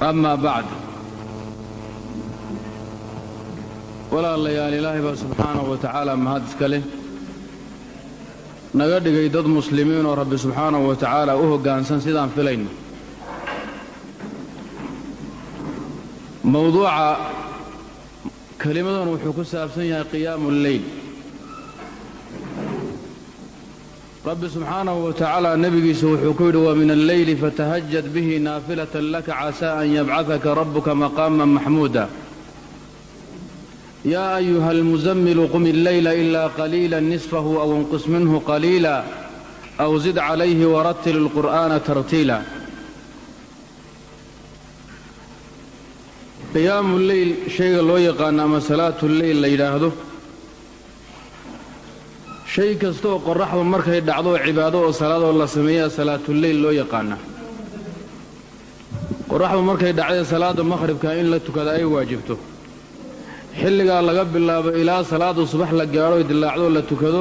amaa bacd walaalayaal ilaahay baa subxaanahu wa tacaala mahad iska leh naga dhigay dad muslimiin oo rabbi subxaanahu wa tacaala u hoggaansan sidaan filayno mowduuca kelimadan wuxuu ku saabsan yahay qiyaamu lleyl rabbi subxaanahu wa tacaala nebigiisa wuxuu ku yidhi wa min alleyli fatahajad bihi naafilatan laka casaa an yabcadaka rabbuka maqaaman maxmuuda yaa ayuha almusamilu qum illeyla ilaa qaliila nisfahu aw inqus minhu qaliila aw zid calayhi warattil ilqur'aana tartiila qiyaamu leyl shayga loo yaqaano ama salaatu leyl la yidhaahdo shay kastaoo qorraxdu markay dhacdo cibaado oo salaadoo la sameeyaa salaatuleyl loo yaqaana qorraxdu markay dhacday salaadda maqhribka in la tukada ay waajibto. Xilligaa laga bilaabo ilaa salaada subax la gaadho dilaacdoo la tukado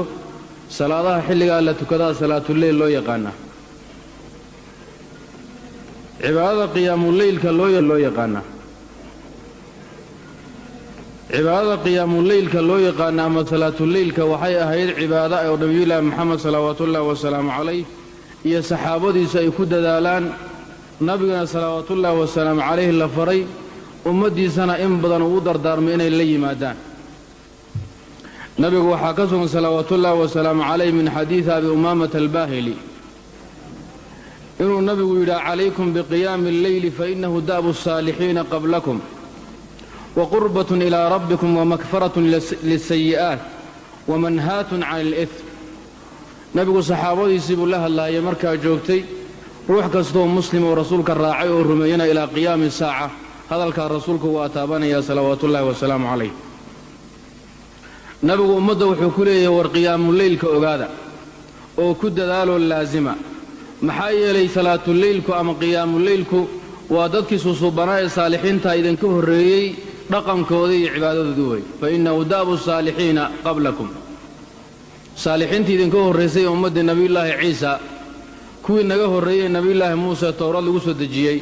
salaadaha xilligaa la tukadaa salaatuleyl loo yaqaana cibaadada qiyaamuleylka loo yaqaana cibaadada qiyaamuleylka loo yaqaana ama salaatuleylka waxay ahayd cibaado oo nabiyulaahi moxamed salawaatuullaahi wasalaamu calayh iyo saxaabadiisu ay ku dadaalaan. Nabigana salawaatuullaahi wasalaamu calayh la faray ummaddiisana in badan uu dardaarmay inay la yimaadaan. Nabigu waxaa ka sugan salawaatuullaahi wasalaamu calayh min xadiidi abi umaamata albaahili. Inuu nabigu yidhaha calaykum biqiyaami alleyli fainahu da'bu asaalixiina qablakum waqurbatun ilaa rabbikum wamakfaratun lisayi'aat wamanhaatun can ilitm nebigu saxaabadiisii buu la hadlaayay markaa joogtay ruux kastooo muslim oo rasuulka raacay oo rumeeyana ilaa qiyaami saaca hadalkaa rasuulku waa taabanayaa salawaatuullaahi wasalaamu calayh nebigu ummadda wuxuu ku leeyahay war qiyaamuleylka ogaada oo ku dadaaloo laasima maxaa yeelay salaatuleylku ama qiyaamuleylku waa dadkii susuubanaa ee saalixiinta idinka horreeyey dhaqankooda iyo cibaadadoodii wey fa innahu da'bu saalixiina qablakum. Saalixiintii idinka horraysay ummaddii nebiyullaahi ciisa kuwii naga horreeyey nebiyullaahi muuse towrad lagu soo dejiyey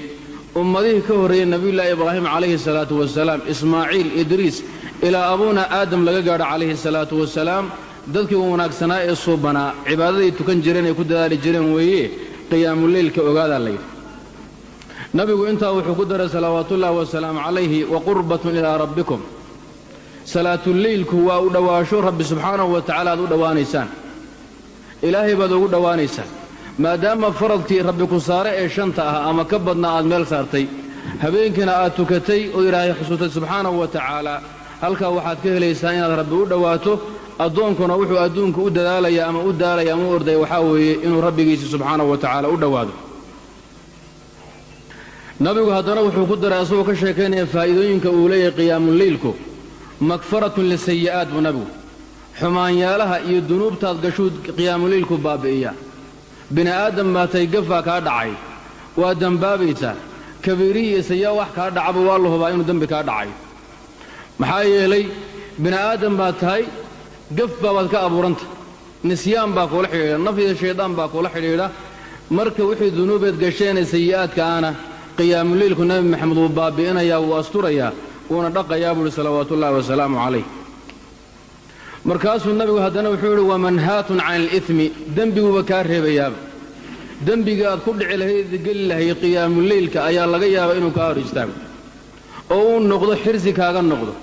ummadihii ka horreeyey nebiyullaahi ibraahim calayhi salaatu wasalaam ismaaciil idriis ilaa abuuna aadam laga gaadho calayhi salaatu wasalaam dadkii wanaagsanaa ee suubanaa cibaadaday tukan jireen ay ku dadaali jireen weeye qiyaamuleylka ogaadaa layidhi nabigu intaa wuxuu ku daray salawaatuullaahi wasalaamu calayhi waqurbatun ilaa rabbikum. Salaatuleylku waa u dhowaasho rabbi subxaanahu wa tacaala aad u dhowaanaysaan. Ilaahay baad ugu dhowaanaysaan. Maadaama faradkii rabbi ku saare ee shanta ah ama ka badnaa aad meel saartay habeenkiina aad tukatay oo ilaahay xusuustay subxaanahu wa tacaala halkaa waxaad ka helaysaa inaad rabbi u dhowaato addoonkuna wuxuu adduunka u dadaalaya ama u daalaya ama u ordaya waxaa weeye inuu rabbigiisi subxaanahu wa tacaala u dhowaado nabigu haddana wuxuu ku daray asagoo ka sheekaynaya faa'iidooyinka uu leeyahay qiyaamuleylku makfaratun lisayi'aat buu nabigu. Xumaanyaalaha iyo dunuubtaad gashuu qiyaamuleylku baabi'iya bini aadam baatay gafaa kaa dhacay. Waa dembaabaysaa kabiirihii iyo sayaa wax kaa dhacaba waa la hubaa inuu dembi kaa dhacay. Maxaa yeelay bini aadam baad tahay gaf baabaad ka abuuranta. Nisyaan baa kuula xidhiidha. Naf iyo shaydaan baa kuula xidhiidha. Marka wixii dunuubeed gasheenee sayi'aadka ahna qiyaamuleylku nebi maxamed wuu baabi'inayaa wuu asturayaa wuuna dhaqayaa buuhi salawaatuullaahi wasalaamu calayh. Markaasuu nabigu haddana wuxuu yidhi wamanhaatun can alidmi dembiguba kaa reebayaaba. Dembiga aad ku dhici lahayd geli lahay qiyaamuleylka ayaa laga yaabaa inuu kaa hor istaago. Oo uu noqdo xirsi kaaga noqdo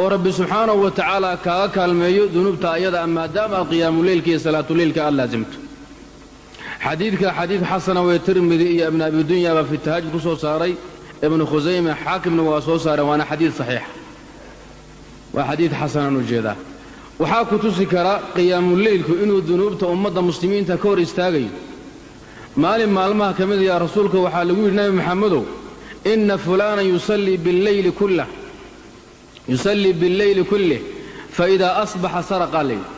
oo rabbi subxaanahu wa tacaala kaaga kaalmeeyo dunuubta ayada maadaama aad qiyaamuleylka iyo salaatuleylka aad laasimto xadiidka xadiid xasana wee tirmidi iyo ibnu abidunya baa fi tahajud ku soo saaray. Ibnu khusayme xaakimna waa soo saareen waana xadiid saxiixa waa xadiid xasanaan u jeedaa waxaa ku tusi kara qiyaamuleylku inuu dunuubta ummadda muslimiinta ka hor istaagayo. Maalin maalmaha ka mid ayaa rasuulka waxaa lagu yidhi nebi maxamedow inna fulaanan yusallii billeyli kullih fa idaa asbaxa saraqaa layidhi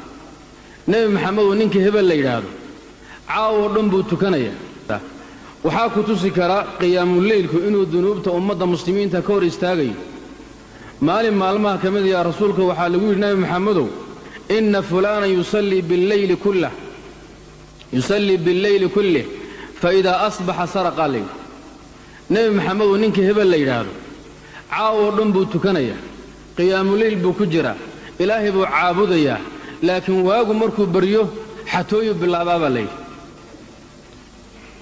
nebi maxamedow ninka hebel la yidhaahdo caawoo dhan buu tukanaya. Waxaa ku tusi kara qiyaamuleylku inuu dunuubta ummadda muslimiinta ka hor istaagayo. Maalin maalmaha ka mid ayaa rasuulka waxaa lagu yidhi nebi maxamedow inna fulaanan yusallii billeyli kullih fa idaa asbaxa saraqaa layidhi nebi maxameduu ninkii hebel la yidhaahdo caawoo dhan buu tukanayaa qiyaamuleyl buu ku jiraa ilaahay buu caabudayaa laakiin waagu markuu baryo xatooyu bilaabaa baa layidhi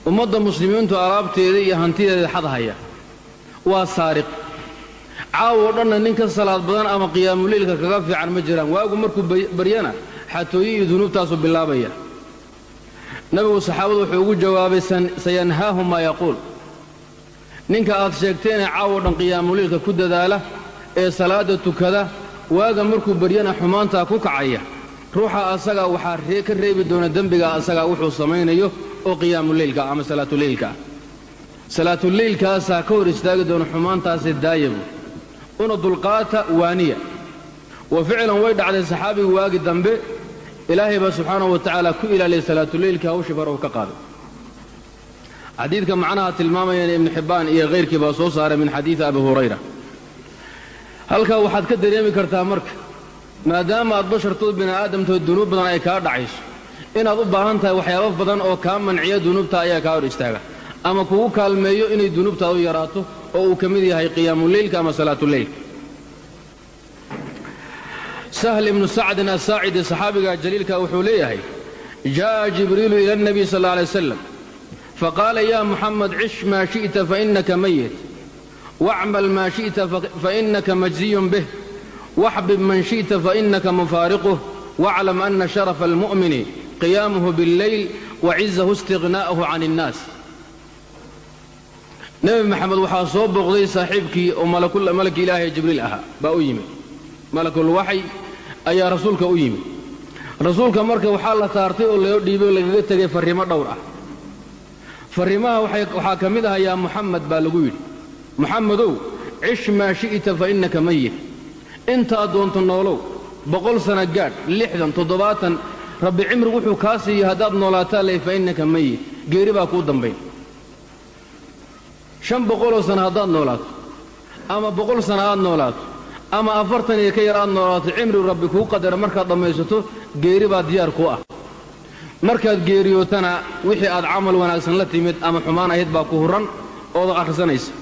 ummadda muslimiintu alaabteeda iyo hantideeda xadhaya waa saariq. Caawoo dhanna nin ka salaad badan ama qiyaamuleylka kaga fiican ma jiraan. Waagu markuu baryana xatooyo iyo dunuubtaasuu bilaabaya. Nabigu saxaabadu wuxuu ugu jawaabay sayanhaahu maa yaquul. Ninka aad sheegteenee caawoo dhan qiyaamuleylka ku dadaala ee salaadda tukada waaga markuu baryana xumaantaa ku kacaya. Ruuxa asagaa waxaa ka reebi doona dembiga asagaa wuxuu samaynayo oo qiyaamuleylka ama salaatuleylka ah salaatuleylkaasaa ka hor istaagi doona xumaantaasi daayabu una dulqaata waaniya. Wa ficlan way dhacday saxaabigu waagi dambe. Ilaahay baa subxaanahu wa tacaala ku ilaaliyay salaatuleylka hawshii far ka qaaday. Xadiidka macnaha tilmaamayana ibnu xibbaan iyo hayrkii baa soo saaray min xadiidi abi hurayra. Halkaa waxaad ka dareemi kartaa marka maadaama aad bashartood bini aadamtood dunuub badan ay kaa dhacayso inaad u baahan tahay waxyaabo badan oo kaa manciya dunuubta ayaa kaa hor istaaga. Ama kugu kaalmeeyo inay dunuubtaadu yaraato oo uu ka mid yahay qiyaamuleylka ama salaatuleylka sahl ibnu sacdin asaacidi saxaabiga jaliilka wuxuu leeyahay jaa'a jibriilu ila اnabiy sal اlla alay wasalam faqaala ya muxamed cish maa shi'ta fainaka mayit wacmal maa shi'ta fainaka majziyun bih waxbib man shi'ta fainaka mufaariquh waclam ana sharafa almu'mini qiyaamuhu biاlleyl wacizahu istiqnaa'uhu can اnnaas nebi maxamed waxaa soo booqday saaxiibkii oo malaki ilaahay jibriil ahaa baa u yimid. Malakulwaxy ayaa rasuulka u yimid. Rasuulka marka waxaa la saartay oo loo dhiibay lagaga tegay farriimo dhowr ah. Farriimaha waxaa ka mid ah yaa muxamed baa lagu yidhi. Muxamedow cish maa shi'ta fa innaka mayit intaad doonto noolow boqol sana gaadh lixdan rabbi cimrigu wuxuu kaa siiyey haddaad noolaataa ley fa innaka mayit geeri baa kuu dambayn shan boqoloo sana haddaad noolaato ama boqol sana aad noolaato ama afartan iyo ka yar aad noolaato cimrigu rabbi kuu qadara markaad dhammaysato geeri baa diyaar kuu ah. Markaad geeriyootana wixii aad camal wanaagsan la timid ama xumaan ahayd baa ku hurran ooda akhrisanaysa.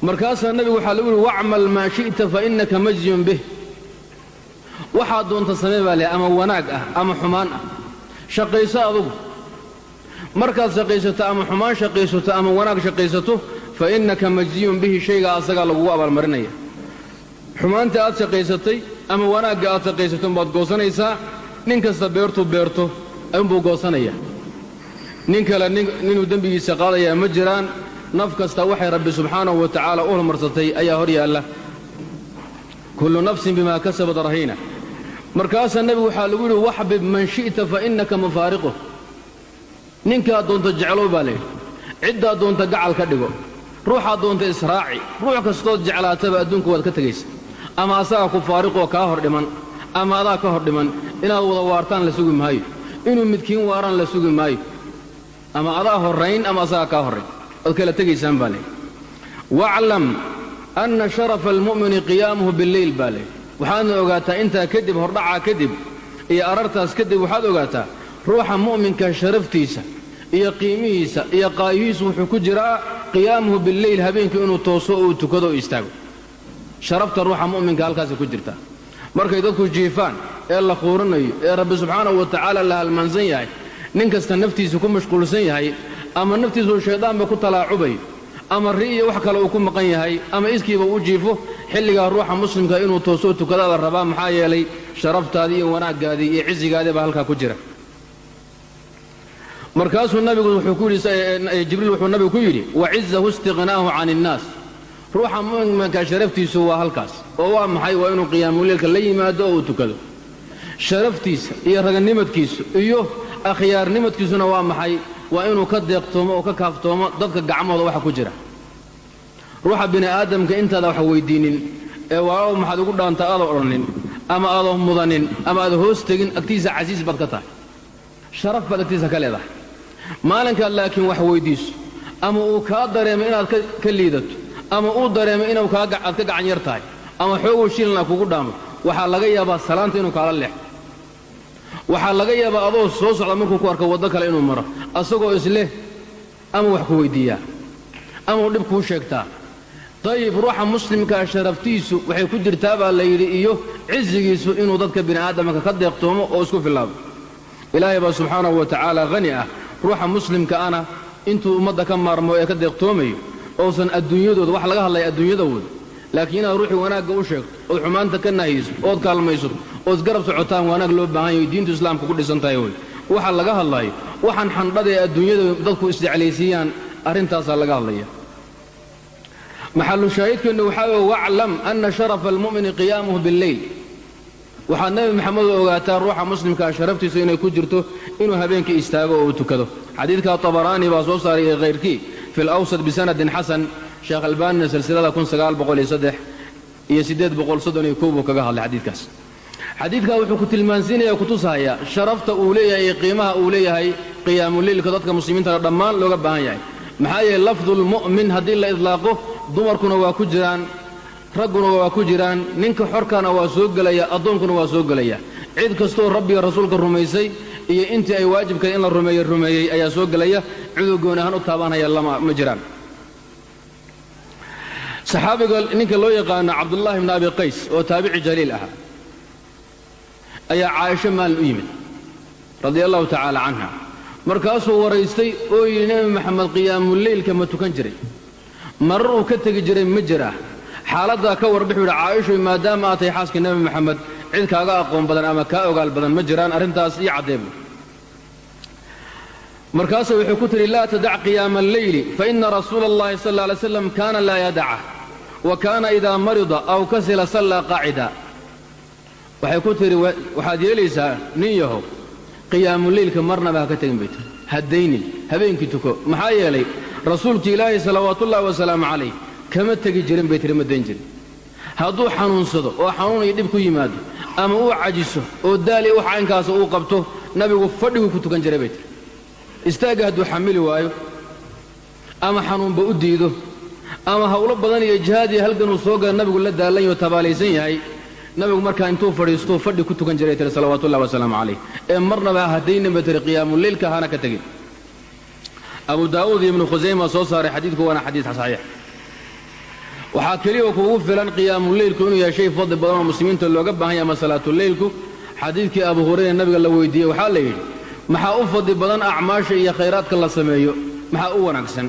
Markaasaa nebigu waxaa lagu yidhi wacmal maa shi'ta fa innaka majziyun bih waxaad doonta samee baa leh ama wanaag ah ama xumaan ah. Shaqayso adugu. Markaad shaqaysato ama xumaan shaqaysato ama wanaag shaqaysato fa innaka majziyun bihi shaygaa asagaa lagugu abaalmarinaya. Xumaanta aad shaqaysatay ama wanaagga aad shaqaysato baad goosanaysaa nin kasta beertuu beerto unbuu goosanaya nin kale ninuu dembigiisa qaadayaa ma jiraan naf kasta waxay rabbi subxaanahu wa tacaala u hormarsatay ayaa hor yaalla. Kullu nafsin bimaa kasabat rahiina markaasaa nebigu waxaa lagu yidhi waxbib man shi'ta fa innaka mufaariquh ninkaad doonta jeclow baa layidhi. Ciddaad doonta gacal ka dhigo. Ruuxaad doonta israaci. Ruux kastood jeclaataba adduunka waad ka tegaysa ama asagaa ku faariqoo kaa hor dhiman ama adaa ka hor dhiman inaad wada waartaan la sugi maayo. Inuu midkiin waaraan la sugi maayo. Ama adaa horrayn ama asagaa kaa horrayn. Ood kala tegaysaan baa layidhi. Waclam anna sharafa almu'mini qiyaamuhu billeyl baa layidhi waxaadna ogaataa intaa kadib hordhacaa kadib iyo arartaas kadib waxaad ogaataa ruuxa mu'minka sharaftiisa iyo qiimihiisa iyo qaayihiisu wuxuu ku jiraa qiyaamuhu billeyl habeenkii inuu tooso oo uu tukado o istaago. Sharafta ruuxa mu'minka halkaasay ku jirtaa. Markay dadku jiifaan ee la quurinayo ee rabbi subxaanahu wa tacaala la halmaansan yahay nin kasta naftiisa ku mashquulsan yahay ama naftiisuu shayddaanba ku talaacubayo ama ri iyo wax kale uu ku maqan yahay ama iskiiba u jiifo xilligaa ruuxa muslimka inuu toosoo tukadaa la rabaa maxaa yeelay sharaftaadii iyo wanaaggaadii iyo cisigaadii baa halkaa ku jira. Markaasuu nabigu wuxuu ku yidhi jibriil wuxuu nabigu ku yidhi wacizahu istiqnaahu can innaas ruuxa mu'minka sharaftiisu waa halkaas oo waa maxay? Waa inuu qiyaamuleelka la yimaado oo uu tukado. Sharaftiisa iyo raganimadkiisu iyo akhyaarnimadkiisuna waa maxay? Waa inuu ka deeqtoomo oo ka kaaftoomo dadka gacmooda waxa ku jira ruuxa bini aadamka intaada wax weyddiinnin ee waaw maxaad ugu dhaantaa aadoo odhanin ama aadoo mudanin ama aad hoos tegin agtiisa casiis baad ka tahay. Sharaf baad agtiisa ka leedahay. Maalinkaad laakiin wax weyddiiso ama uu kaa dareemo inaad ka liidato ama uu dareemo inuu aad ka gacan yar tahay ama xooguu shilina kugu dhaamo waxaa laga yaabaa salaanta inuu kaala leexo waxaa laga yaabaa adoo soo socda markuu ku arko waddo kale inuu maro asagoo isleh ama wax ku weyddiiyaa ama uu dhib kuu sheegtaa dayib ruuxa muslimkaa sharaftiisu waxay ku jirtaa baa la yidhi iyo cisigiisu inuu dadka bini aadamka ka deeqtoomo oo isku filaado ilaahay baa subxaanahu wa tacaala hani ah ruuxa muslimka ana intuu ummadda ka maarmo ee ka deeqtoomayo ousan adduunyadooda wax laga hadlaya adduunyadooda. Laakiin inaad ruuxii wanaagga u sheegto ood xumaanta ka nahayso ood kaalmayso ood isgarab socotaan wanaag loo baahan yahay diintu islaamka ku dhisan tahay wey waxa laga hadlayo waxaan xandhada ee adduunyada dadku isjeclaysiiyaan arrintaasaa laga hadlaya maxalu shaahidkeennu waxaa weye waclam anna sharafa almu'mini qiyaamuhu billeyl waxaad nebi maxamed u ogaataa ruuxa muslimkaa sharaftiisu inay ku jirto inuu habeenkii istaago oo uu tukado. Xadiidka tabaraani baa soo saaray ee khayrkii fi lawsad bisanadin xasan. Sheekh albaanina silsilada iyo buu kaga hadlay xadiidkaas. Xadiidkaa wuxuu ku tilmaansiinaya kutusahaya sharafta uu leeyahay iyo qiimaha uu leeyahay qiyaamuleylka dadka muslimiintana dhammaan looga baahan yahay. Maxaa yeele lafdulmu'min haddii la idlaaqo dumarkuna waa ku jiraan ragguna waa ku jiraan ninka xorkana waa soo gelaya addoonkuna waa soo gelaya. Cid kastoo rabbiga rasuulka rumaysay iyo intii ay waajibkaed in la rumeeye rumeeyey ayaa soo gelaya. Ciduu gooni ahaan u taabanhaya lama ma jiraan. Saxaabiga ninka loo yaqaano cabdullaahi bni abi qays oo taabici jaliil ahaa ayaa caaisho maalin u yimid radia allahu tacaala canha markaasuu waraystay oo yidhi nebi maxamed qiyaamuleylka ma tukan jiray marar uu ka tegi jiray ma jiraa xaaladdaa ka warbixuu yidhi caaishoy maadaama aad tahay xaaskii nebi maxamed cid kaaga aqoon badan ama kaa ogaal badan ma jiraan arrintaas ii caddeebu markaasuu wuxuu ku tidhi laa tadac qiyaama alleyli faina rasuula allahi sal lla slam kaana laa yadaca wa kaana idaa marida aw kasila sallaa qaacida waxay ku tidhi waxaad yeelaysaa nin yahow qiyaamuleylka marnaba ha ka tegin bay tiri haddaynin habeenkii tuko maxaa yeelay rasuulkii ilaahay salawaatuullaahi wasalaamu calayh kama tegi jirin bay tiri ma dayn jirin. Hadduu xanuunsado oo xanuun iyo dhib ku yimaado ama uu cajiso oo daali wax caynkaasa uu qabto nabigu fadhiguu ku tukan jiray bay tiri. Istaagga hadduu xamili waayo ama xanuunba u diido ama hawlo badan iyo jihaad iyo halganuu soo gala nabigu la daalan yaho tabaalaysan yahay nabigu markaa intuu fadhiistuu fadhi ku tukan jiray tiri salawaatullahi wasalaamu calayh. Ee marnaba haddaynin bay tiri qiyaamuleylka hana ka tegin abu daa'uud ibnu khusayma soo saaray xadiidku waana xadiid saxiix. Waxaa keliya kuugu filan qiyaamuleylku inuu yahay shay fadli badan oo muslimiinta looga baahan yahay ama salaatuleylku xadiidkii abu hurayra nabiga la weydiiyey waxaa la yidhi maxaa u fadli badan acmaasha iyo khayraadka la sameeyo? Maxaa u wanaagsan?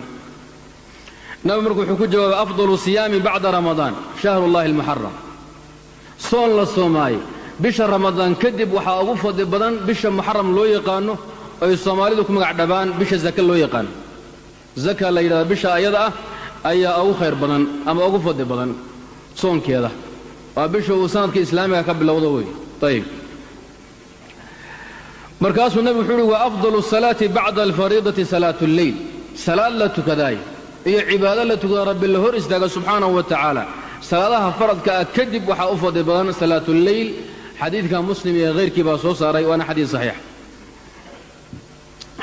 Nabi marku wuxuu ku jawaabay afdalu siyaami bacda ramadaan shahrullahi almuxaram soon la soomaaye bisha ramadaan kadib waxaa ugu fadli badan bisha muxaram loo yaqaano ay soomaalidu ku magac dhabaan bisha zaka loo yaqaano zaka la yidhahda bisha ayada ah ayaa ugu khayr badan ama ugu fadli badan soonkeeda. Waa bisha uu sanadka islaamiga ka bilowdo wey ayib markaasuu nebigu wuxuu uhi wa afdalu salaati bacda alfariidati salaatu lleyl. Salaad la tukadaay iyo cibaado la tukada rabbi la hor istaaga subxaanahu wa tacaala. Salaadaha faradka ah kadib waxaa u fadli badan salaatuleyl xadiidka muslim iyo hayrkii baa soo saaray waana xadiid saxiix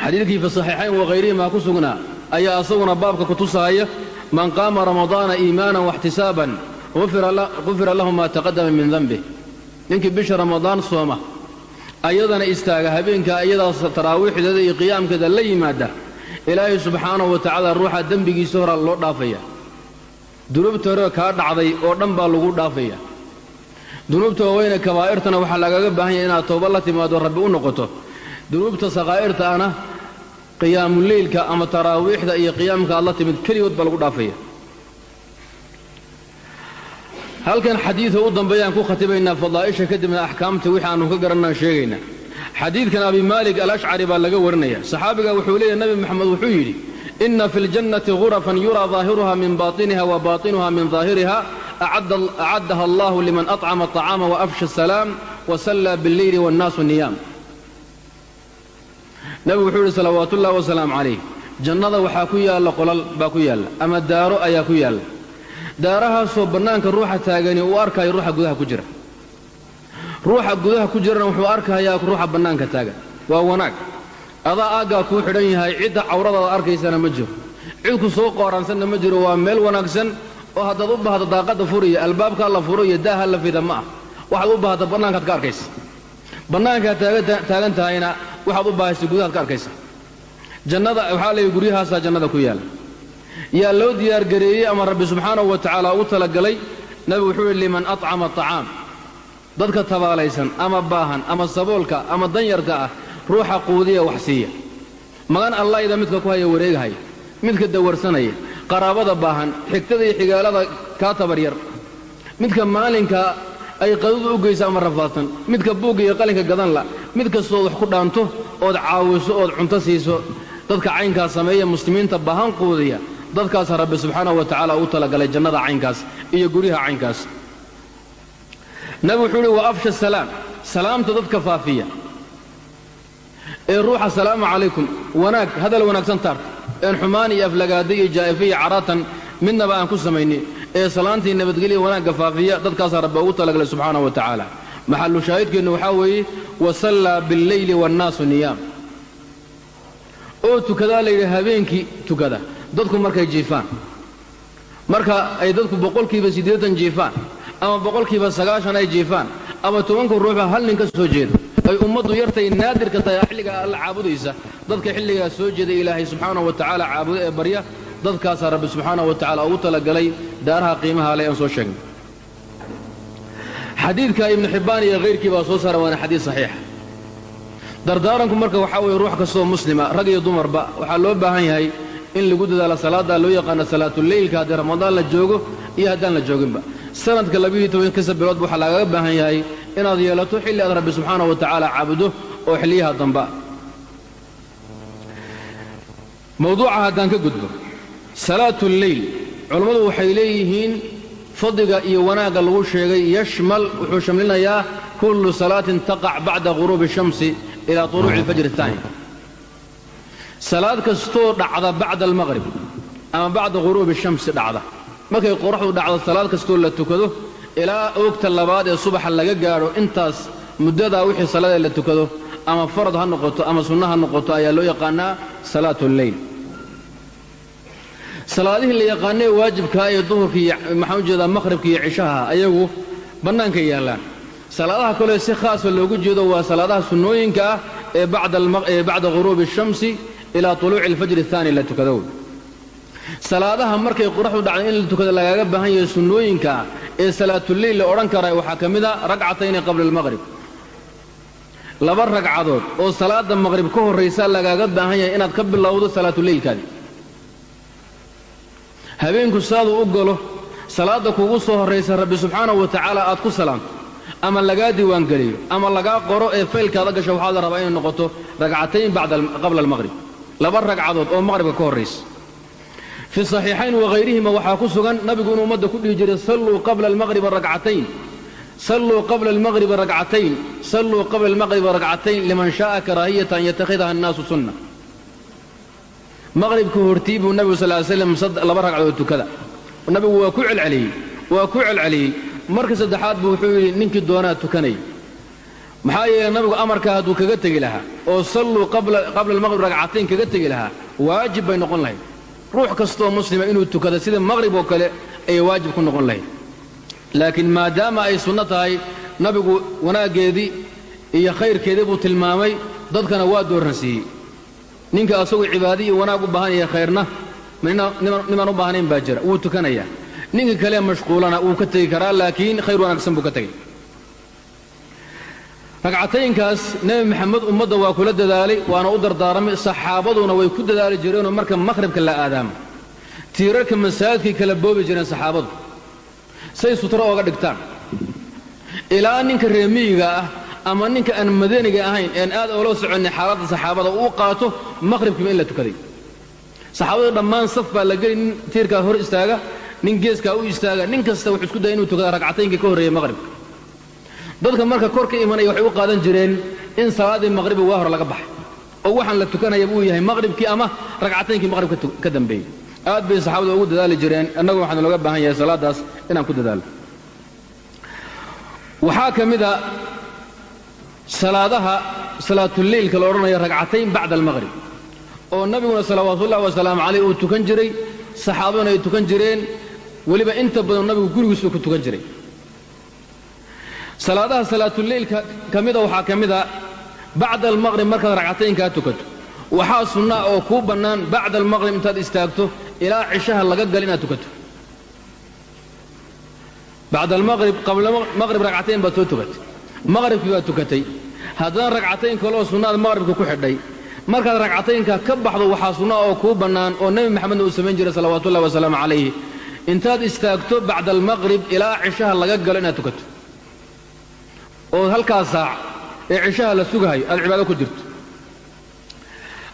xadiidkii fi saxiixayn wahayrihima ku sugnaa ayaa asaguna baabka kutusahaya man qaama ramadaana iimaanan waxtisaaban qufira lahu maa taqadama min danbih ninkii bisha ramadaan sooma ayadana istaaga habeenka ayadaas taraawiixdeeda iyo qiyaamkeeda la yimaada ilaahay subxaanahu wa tacaala ruuxa dembigiisa horaa loo dhaafaya. Dunuubta hore kaa dhacday oo dhan baa lagu dhaafaya. Dunuubta waaweyne kabaa'irtana waxaa lagaga baahan yahay inaad tooba la timaado rabbi u noqoto dunuubta sakaa'irta ana qiyaamuleylka ama taraawiixda iyo qiyaamka aad la timid keligood baa lagu dhaafaya halkan xadiida u dambeeyaan ku khatibaynaa fadaa'isha kadibna axkaamta wixii aannu ka garanaan sheegaynaa xadiidkan abi maalik alashcari baa laga warinaya saxaabiga wuxuu leeyahy nabi moxamed wuxuu yidhi ina fi ljannati ghurafan yuraa daahiruha min baطiniha wa baطinuha min daahiriha acaddaha allahu liman aطcama aطacaama waafsha asalaam wasallaa billeyli wاnnaasu niyaam nabigu wuxuu yidhi salawaatu ullahi wasalaamu calayh. Jannada waxaa ku yaalla qolal baa ku yaalla ama daaro ayaa ku yaalla. Daarahaasoo bannaanka ruuxa taagani uu arkayo ruuxa gudaha ku jira. Ruuxa gudaha ku jirana wuxuu arkayaa ruuxa bannaanka taagan. Waa wanaag. Adaa aaggaa kuu xidhan yahay cidda cawradaada arkaysana ma jiro. Cid ku soo qooransanna ma jiro waa meel wanaagsan oo haddaad u baahdo daaqadda furiya albaabkaa la furo iyo daaha la fida ma ah. Waxaad u baahda bannaankaad ka arkaysa bannaankaad taagan tahayna waxaad u baahaysa gudahaad ka arkaysa. Jannada waxaa leeyahy guryahaasaa jannada ku yaalla yaa loo diyaargareeyey ama rabbi subxaanahu wa tacaala ugu talagalay nabigu wuxuu yidhi liman atcama acaam dadka tabaalaysan ama baahan ama saboolka ama danyarka ah ruuxa quudiya wax siiya. Magan allayda midka ku haya wareegahaya midka dawarsanaya qaraabada baahan xigtada iyo xigaalada kaa tabaryar. Midka maalinka ay qadadu u geysa ama rafaadsan? Midka buugga iyo qalinka gadan la mid kastood wax ku dhaanto ood caawiso ood cunto siiso. Dadka caynkaas sameeya muslimiinta baahan quudiya. Dadkaasa rabbi subxaanahu wa tacaala u talagalay jannada caynkaas iyo guryaha caynkaas. Nabigu wuxuu uhi wa afsha salaam. Salaamta dadka faafiya. Ee ruuxa salaamu calaykum. Wanaag hadal wanaagsan taarta een xumaan iyo aflagaada iyo jaa'ife iyo caraatan midnaba aan ku samaynin ee salaantii nabadgelya wanaagga faafiya dadkaasaa rabbi ugu talagalay subxaanahu wa tacaala. Maxallu shaahidkeennu waxaa weeye wasallaa billeyli waannaasu niyaam. Oo tukadaa layidhi habeenkii tukada dadku markay jiifaan. Marka ay dadku boqolkiiba siddeetan jiifaan ama boqolkiiba sagaashan ay jiifaan ama tobanka ruuxa hal nin ka soo jeedo ay ummaddu yartay naadirka tahay xilligaa alla caabudaysa dadka xilligaas soo jeeda ilaahay subxaanahu wa tacaala caabudo ee barya dadkaasaa rabbi subxaanahu wa tacala ugu talagalay daaraha qiimaha le aan soo sheegnay xadiidka ibnu xibbaan iyo hayrkii baa soo saara waana xadiid saxiixa dardaaranku marka waxaa weeye ruux kastoo muslima rag iyo dumarba waxaa loo baahan yahay in lagu dadaalo salaaddaa loo yaqaano salaatuleylka haddii ramadaan la joogo iyo haddaan la jooginba. Sanadka labiiyo tobankasa biloodba waxaa lagaga baahan yahay inaad yeelato xilli aad rabbi subxaanahu wa tacaala caabudo oo xilliyaha damba mawduuca haddaan ka gudbo salaatu lleyl culammadu waxay leeyihiin fadliga iyo wanaagga lagu sheegay yashmal wuxuu shamlinayaa kullu salaatin taqac bacda ghuruubi shamsi ilaa tuluuci alfajr ahaani salaad kastoo dhacda bacda almaqrib ama bacda ghuruubi shamsi dhacda. Markay qoraxdu dhacdo salaad kastoo la tukado ilaa oogta labaad ee subaxa laga gaadho intaas muddadaa wixii salaadee la tukado ama farad ha noqoto ama sunno ha noqoto ayaa loo yaqaannaa salaatu lleyl salaadihii la yaqaanee waajibkaa ee duhurkii maxaan u jeedaa maqhribka iyo cishaha ayagu bannaanka yaallaan salaadaha kale si khaasa loogu jeedo waa salaadaha sunnooyinka ah ee bacda ghuruubi ashamsi ilaa tuluuci alfajri ahaani la tukado. Salaadaha markay qoraxdu dhacdo in la tukado lagaaga baahan yahay sunnooyinka ee salaatuleyl la odhan karaa waxaa ka mid a ragcatayni qabla almaqrib laba ragcadood oo salaadda maqrib ka horraysa lagaaga baahan yahay inaad ka bilowdo salaatuleylkaadi habeenku saaduu u galo salaadda kuugu soo horraysa rabbi subxaanahu wa tacaala aad ku salaamto ama lagaa diiwaangeliyo ama lagaa qoro ee faylkaada gasho waxaa la rabaa inay noqoto ragcatayn qabla almaqrib laba ragcadood oo maqhribka ka horraysa. Fi saxiixayn wahayrihima waxaa ku sugan nabigu inuu ummadda ku dhihi jiray salluu qabla almaqribi ragcatayn. Salluu qabla almaqribi ragcatayn. Salluu qabla almaqribi ragcatayn liman sha'a karaahiyata an yatakhidaha annaasu sunna maqribka hortii buu nabigu sal slam laba ragcadood tukada. Nabigu waa ku celceliyey waa ku celceliyey. Marka saddexaad buu wuxuu yidhi ninkii doonaa tukanay. Maxaa yeelay nabigu amarkaa hadduu kaga tegi lahaa oo salluu qabla almaqrib ragcatayn kaga tegi lahaa waajib bay noqon lahayd. Ruux kastoo muslima inuu tukada sida maqhrib oo kale ayay waajib ku noqon lahayd. Laakiin maadaama ay sunno tahay nabigu wanaaggeedii iyo khayrkeedii buu tilmaamay dadkana waa dooransiiyey ninka asagu cibaadi iyo wanaag u baahanaya khayrna nimaan u baahnayn baa jira wuu tukanayaa ninka kale mashquulana wuu ka tegi karaa laakiin khayr wanaagsan buu ka tegay ragcataynkaas nebi maxamed ummadda waa kula dadaalay waana u dardaaramay saxaabaduna way ku dadaali jireenoo marka maqhribka la aadaamo. Tiirarka masaajidkay kala boobi jireen saxaabadu say sutro ooga dhigtaan. Ilaa ninka reemiyiga ah ama ninka aan madaniga ahayn een aad oola soconnay xaaladda saxaabada uu qaato maqhribkiiba in la tukaday saxaabada dhammaan saf baa la geli nin tiirkaa hor istaaga nin geeskaa u istaaga nin kasta wuxuu isku daya inuu tukada ragcataynka ka horreeya maqhribka dadka marka kor ka imanaya waxay u qaadan jireen in salaaddii maqhribi waa hor laga baxay. Oo waxaan la tukanayaba uu yahay maqhribkii ama ragcataynkii maqhribka ka dambeeyey aad bay saxaabada ugu dadaali jireen annagu waxaanu looga baahan yahay salaaddaas inaan ku dadaalo. Waxaa ka mid a salaadaha salaatuleylka la odhanayo ragcatayn bacda almaqhrib oo nabiguna salawaatuullahi wasalaamu calayh uu tukan jiray saxaabaduna ay tukan jireen weliba inta badan nabigu gurigiisuu ku tukan jiray. Salaadaha salaatuleylka ka mida waxaa ka mid a bacda almaqrib markaad ragcataynkaa tukato waxaa sunnaa oo kuu bannaan bacda almaqrib intaad istaagto ilaa cishaha laga gal inaad tukato. Bacda almaqrib qabla maqrib ragcatayn baad soo tukatay maqribkii baad tukatay. Haddana ragcatayn kaleoo sunnaad maqribka ku xidhay. Markaad ragcataynka ka baxdo waxaa sunna oo kuu bannaan oo nebi maxamedna uu samayn jiray salawaatuullahi wasalaamu calayhi. Intaad istaagto bacda almaqrib ilaa cishaha laga galo inaad tukato. Oo halkaa saac ee cishaha la sugahayo aad cibaado ku jirto.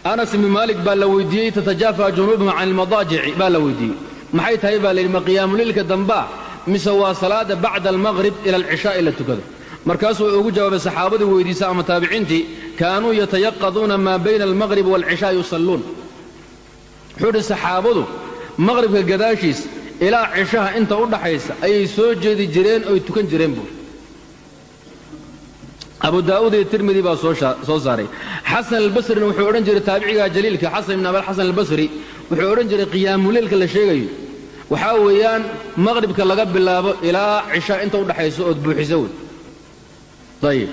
Anas ibni maalik baa la weydiiyey tatajaafa junuubuhum can ilmadaajici baa la weydiiyey. Maxay tahay? baa layidhi ma qiyaamuliilka dambaa mise waa salaada bacda almaqrib ila alcishaa'i la tukado markaasuu ugu jawaabay saxaabadii weydiisa ama taabiciintii kaanuu yatayaqaduuna maa bayna almaqrib waalcishaa yusalluun. Wuxuu idhi saxaabadu maqribka gadaashiis ilaa cishaha inta u dhaxaysa ayay soo jeedi jireen oy tukan jireen buur abu daa'uud iyo tirmidi baa soo saaray. Xasan albasrina wuxuu odhan jiray taabiciga jaliilka xasan ibn abalxasan albasri wuxuu odhan jiray qiyaamuleylka la sheegayo waxaa weeyaan maqribka laga bilaabo ilaa cishaa inta u dhaxayso ood buuxiso wey ayib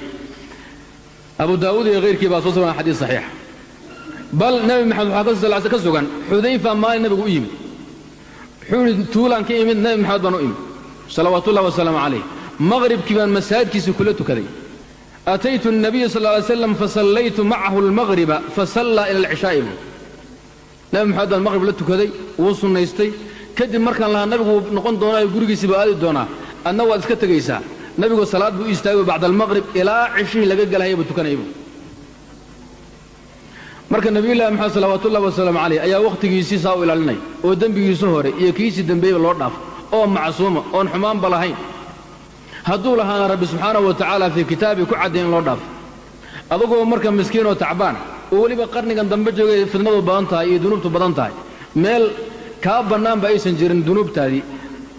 abu daa'uud iyo hayrkii baa soo sugan xadiis saxiixa bal nebi maxamed waxaa ka sal ka sugan xudayfa maalin nabigu u yimid wuxuu idhi tuulaan ka imid nebi maxamed baan u imid salawaatuullahi wasalaamu calayh maqribkii baan masaajidkiisii kula tukaday ataytu الnabiya sal ly slam fasallaytu macahu اlmaqriba fasallaa ila alcishaa'i buu nebi maxamed baan maqrib la tukaday wuu sunnaystay kadib markaan lahaa nabigu wuu noqon doonaayo gurigiisii baa aadi doonaa adna waad iska tegaysaa nabigu salaad buu istaagay bacda almaqrib ilaa cishihii laga galahaya buu tukanaya buu. Marka nabiyullaahi maxamed salawaatuullahi wasalaamu calayh ayaa wakhtigiisii saa u ilaalinaya oo dembigiisu hore iyo kiisii dembeeyba loo dhaafo oo macsuuma oon xumaanba lahayn. Hadduu lahaana rabbi subxaanahu wa tacaala fii kitaabii ku caddayn in loo dhaafo adagoo marka miskiinoo tacbaan oo weliba qarnigan dambe joogay fidnadu badan tahay iyo dunuubtu badan tahay meel kaa bannaanba aysan jirin dunuubtaadii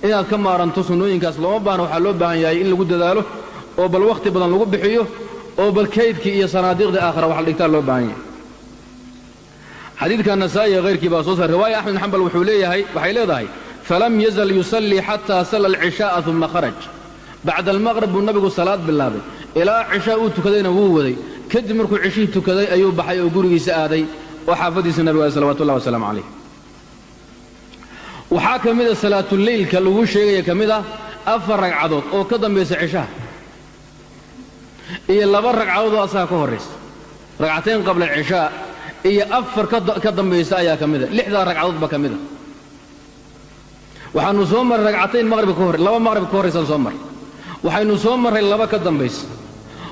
inaad ka maaranto sunnooyinkaas looma baahna waxaa loo baahan yahay in lagu dadaalo oo bal wakhti badan lagu bixiyo oo bal kaydkii iyo sanaadiiqdii aakhira wax la dhigtaa loo baahan yahay. Xadiidka nasaa'i hayrkii baa soo saar riwaaya axmed xambal wuxuu leeyahay waxay leedahay falam yazal yusallii xataa salla alcishaa'a uma kharaj. Bacda almaqrib buu nabigu salaad bilaabay. Ilaa cishaa uu tukadayna wuu waday. Kadib markuu cishihii tukaday ayuu baxay oo gurigiisa aaday. Oo xaafaddiisa nabiga salawatullahi wasalaamu calayh waxaa ka mida salaatuleylka lagu sheegaya ka mid ah afar ragcadood oo ka dambaysa cishaha. Iyo laba ragcadood oo asaga ka horraysa ragcatayn qabla alcishaa iyo afar ka dambaysa ayaa ka mida lixdaa ragcadood ba ka mida waxaannu soo marray ragcatayn maqribka ka horre laba maqribka ka horraysaan soo marray. Waxaynu soo marray laba ka dambaysa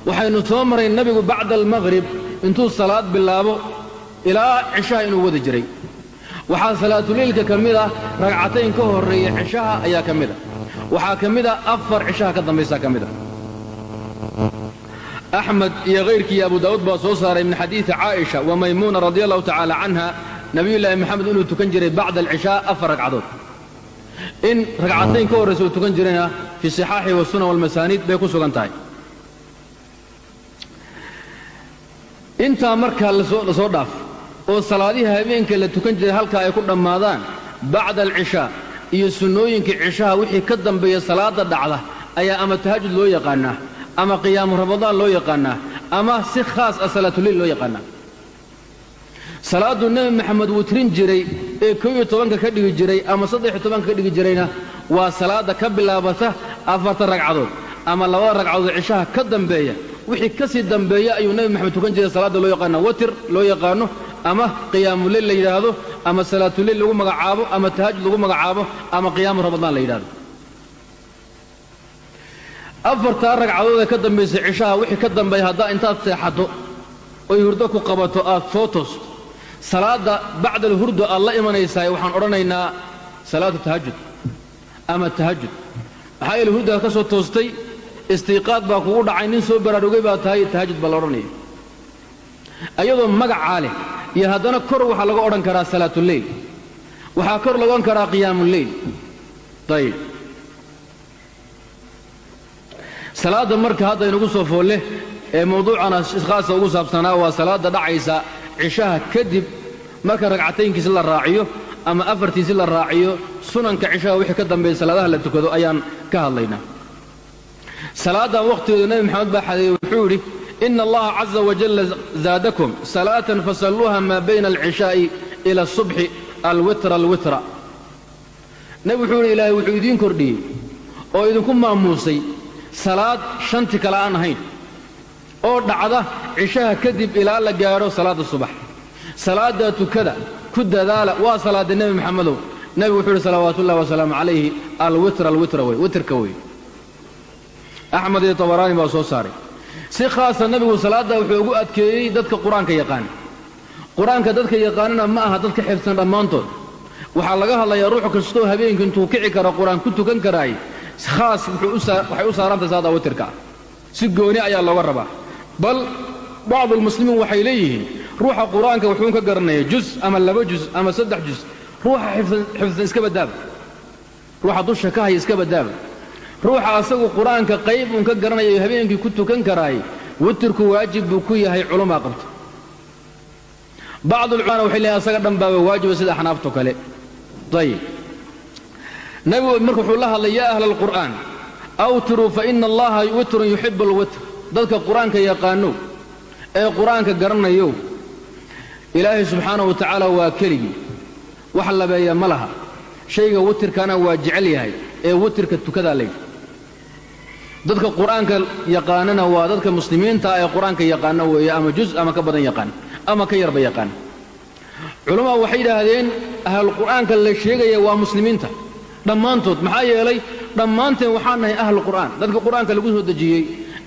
waxaynu soo marray nebigu bacda almaqrib intuu salaad bilaabo ilaa cishaha inuu wadi jiray waxaa salaatuleylka ka mid ah ragcatayn ka horreeya cishaha ayaa ka mid a waxaa ka mid a afar cishaha ka dambaysaa ka mid a axmed iyo hayrkii iyo abu daa'uud baa soo saaray min xadiidi caaisha wa maymuuna radia allahu tacaala canha nebiyullaahi moxamed inuu tukan jiray bacda alcishaa afar ragcadood. In ragcatayn ka horraysa uu tukan jirayna fi sixaaxi wasunan walmasaaniid bay ku sugan tahay. Intaa markaa la soo dhaaf oo salaadihi habeenka la tukan jiray halkaa ay ku dhammaadaan bacda alcishaa iyo sunnooyinkii cishaha wixii ka dambeeya salaadda dhacda ayaa ama tahajud loo yaqaannaa ama qiyaamu ramadaan loo yaqaannaa ama si khaas ah salaatuleyl loo yaqaannaa salaadduu nebi maxamed wutrin jiray ee koo iyo tobanka ka dhigi jiray ama saddex iyo tobanka ka dhigi jirayna waa salaadda ka bilaabata afartan ragcadood ama labada ragcadood cishaha ka dambeeya wixii ka sii dambeeya ayuu nebi maxamed tukan jiray salaadda loo yaqaana watir loo yaqaano ama qiyaamuleyl la yidhaahdo ama salaatuleyl lagu magacaabo ama tahajud lagu magacaabo ama qiyaamu ramadaan la yidhahdo afartaa ragcadood ee ka dambaysa cishaha wixii ka dambeeya haddaa intaad seexato oy hurdo ku qabato aad soo toosto salaadda bacda alhurdo aad la imanaysaay waxaan odhanaynaa salaatu tahajud ama tahajud maxaa yeele hurdaad ka soo toostay istiiqaad baa kugu dhacay nin soo baraarugay baa tahay tahajud baa la odhanaya ayadoo magacaa leh iyo haddana kor waxaa laga odhan karaa salaatuleyl waxaa kor laga odhan karaa qiyaamuleyl ayib salaadda marka hadda inugu soo foolle ee mawduucana khaasa ugu saabsanaa waa salaadda dhacaysa cishaha kadib marka ragcataynkiisi la raaciyo ama afartiisi la raaciyo sunanka cishaha wixii ka dambeeya salaadaha la tukado ayaan ka hadlaynaa salaaddan wakhtigeedu nebi maxamed baa xadeeyey wuxuu yidhi ina allaha caza wajalla zaadakum salaatan fasalluuha maa bayna alcishaa'i ila asubxi alwitra alwitra. Nebi wuxuu yidhi ilaahay wuxuu idiin kordhiyey oo idinku maamuusay salaad shanti kale aan ahayn oo dhacda cishaha kadib ilaa la gaadho salaadda subax. Salaaddaa tukada ku dadaala waa salaadda nebi maxamedow nebigu wuxuu yidhi salawaatuullahi wasalaamu calayhi alwitra alwitra wey witrka wey axmed iyo tabaraani baa soo saaray. Si khaasa nebigu salaaddaa wuxuu ugu adkeeyey dadka qur'aanka yaqaana qur'aanka dadka yaqaanana ma aha dadka xifsan dhammaantood. Waxaa laga hadlayaa ruux kastoo habeenka intuu kici karo qur'aan ku tukan karaay khaas waxay u saarantahay salaadda witrka ah si gooni ayaa looga rabaa. Bal bacdulmuslimiin waxay leeyihiin ruuxa qur'aanka wuxuun ka garanaya jus ama laba jus ama saddex jus ruuxa xifsan iska badaaba ruuxa dusha ka haya iska badaaba ruuxa asagu qur'aanka qayb uun ka garanayo habeenkii ku tukan karaay witirku waajib buu ku yahay culumaa qabta. Bacdulculamaa waxay leeyihiin asaga dhan baaba waajiba sida axnaafto kale. Ayib nebigu marka wuxuu la hadlay yaa ahla alqur'aan awtiruu fa ina allaha witrun yuxibu alwitr dadka qur'aanka yaqaanow ee qur'aanka garanayow ilaahay subxaanahu wa tacaala waa keligii wax labeeya ma laha. Shayga witirkana waa jecel yahay ee witirka tukadaa layidhi dadka qur'aanka yaqaanana waa dadka muslimiinta ee qur'aanka yaqaano weeye ama juz ama ka badan yaqaan ama ka yarba yaqaan. Culammadu waxay yidhaahdeen ahlulqur'aanka la sheegaya waa muslimiinta. Dhammaantood maxaa yeelay dhammaanteen waxaan nahay ahlulqur'aan dadka qur'aanka lagu soo dejiyey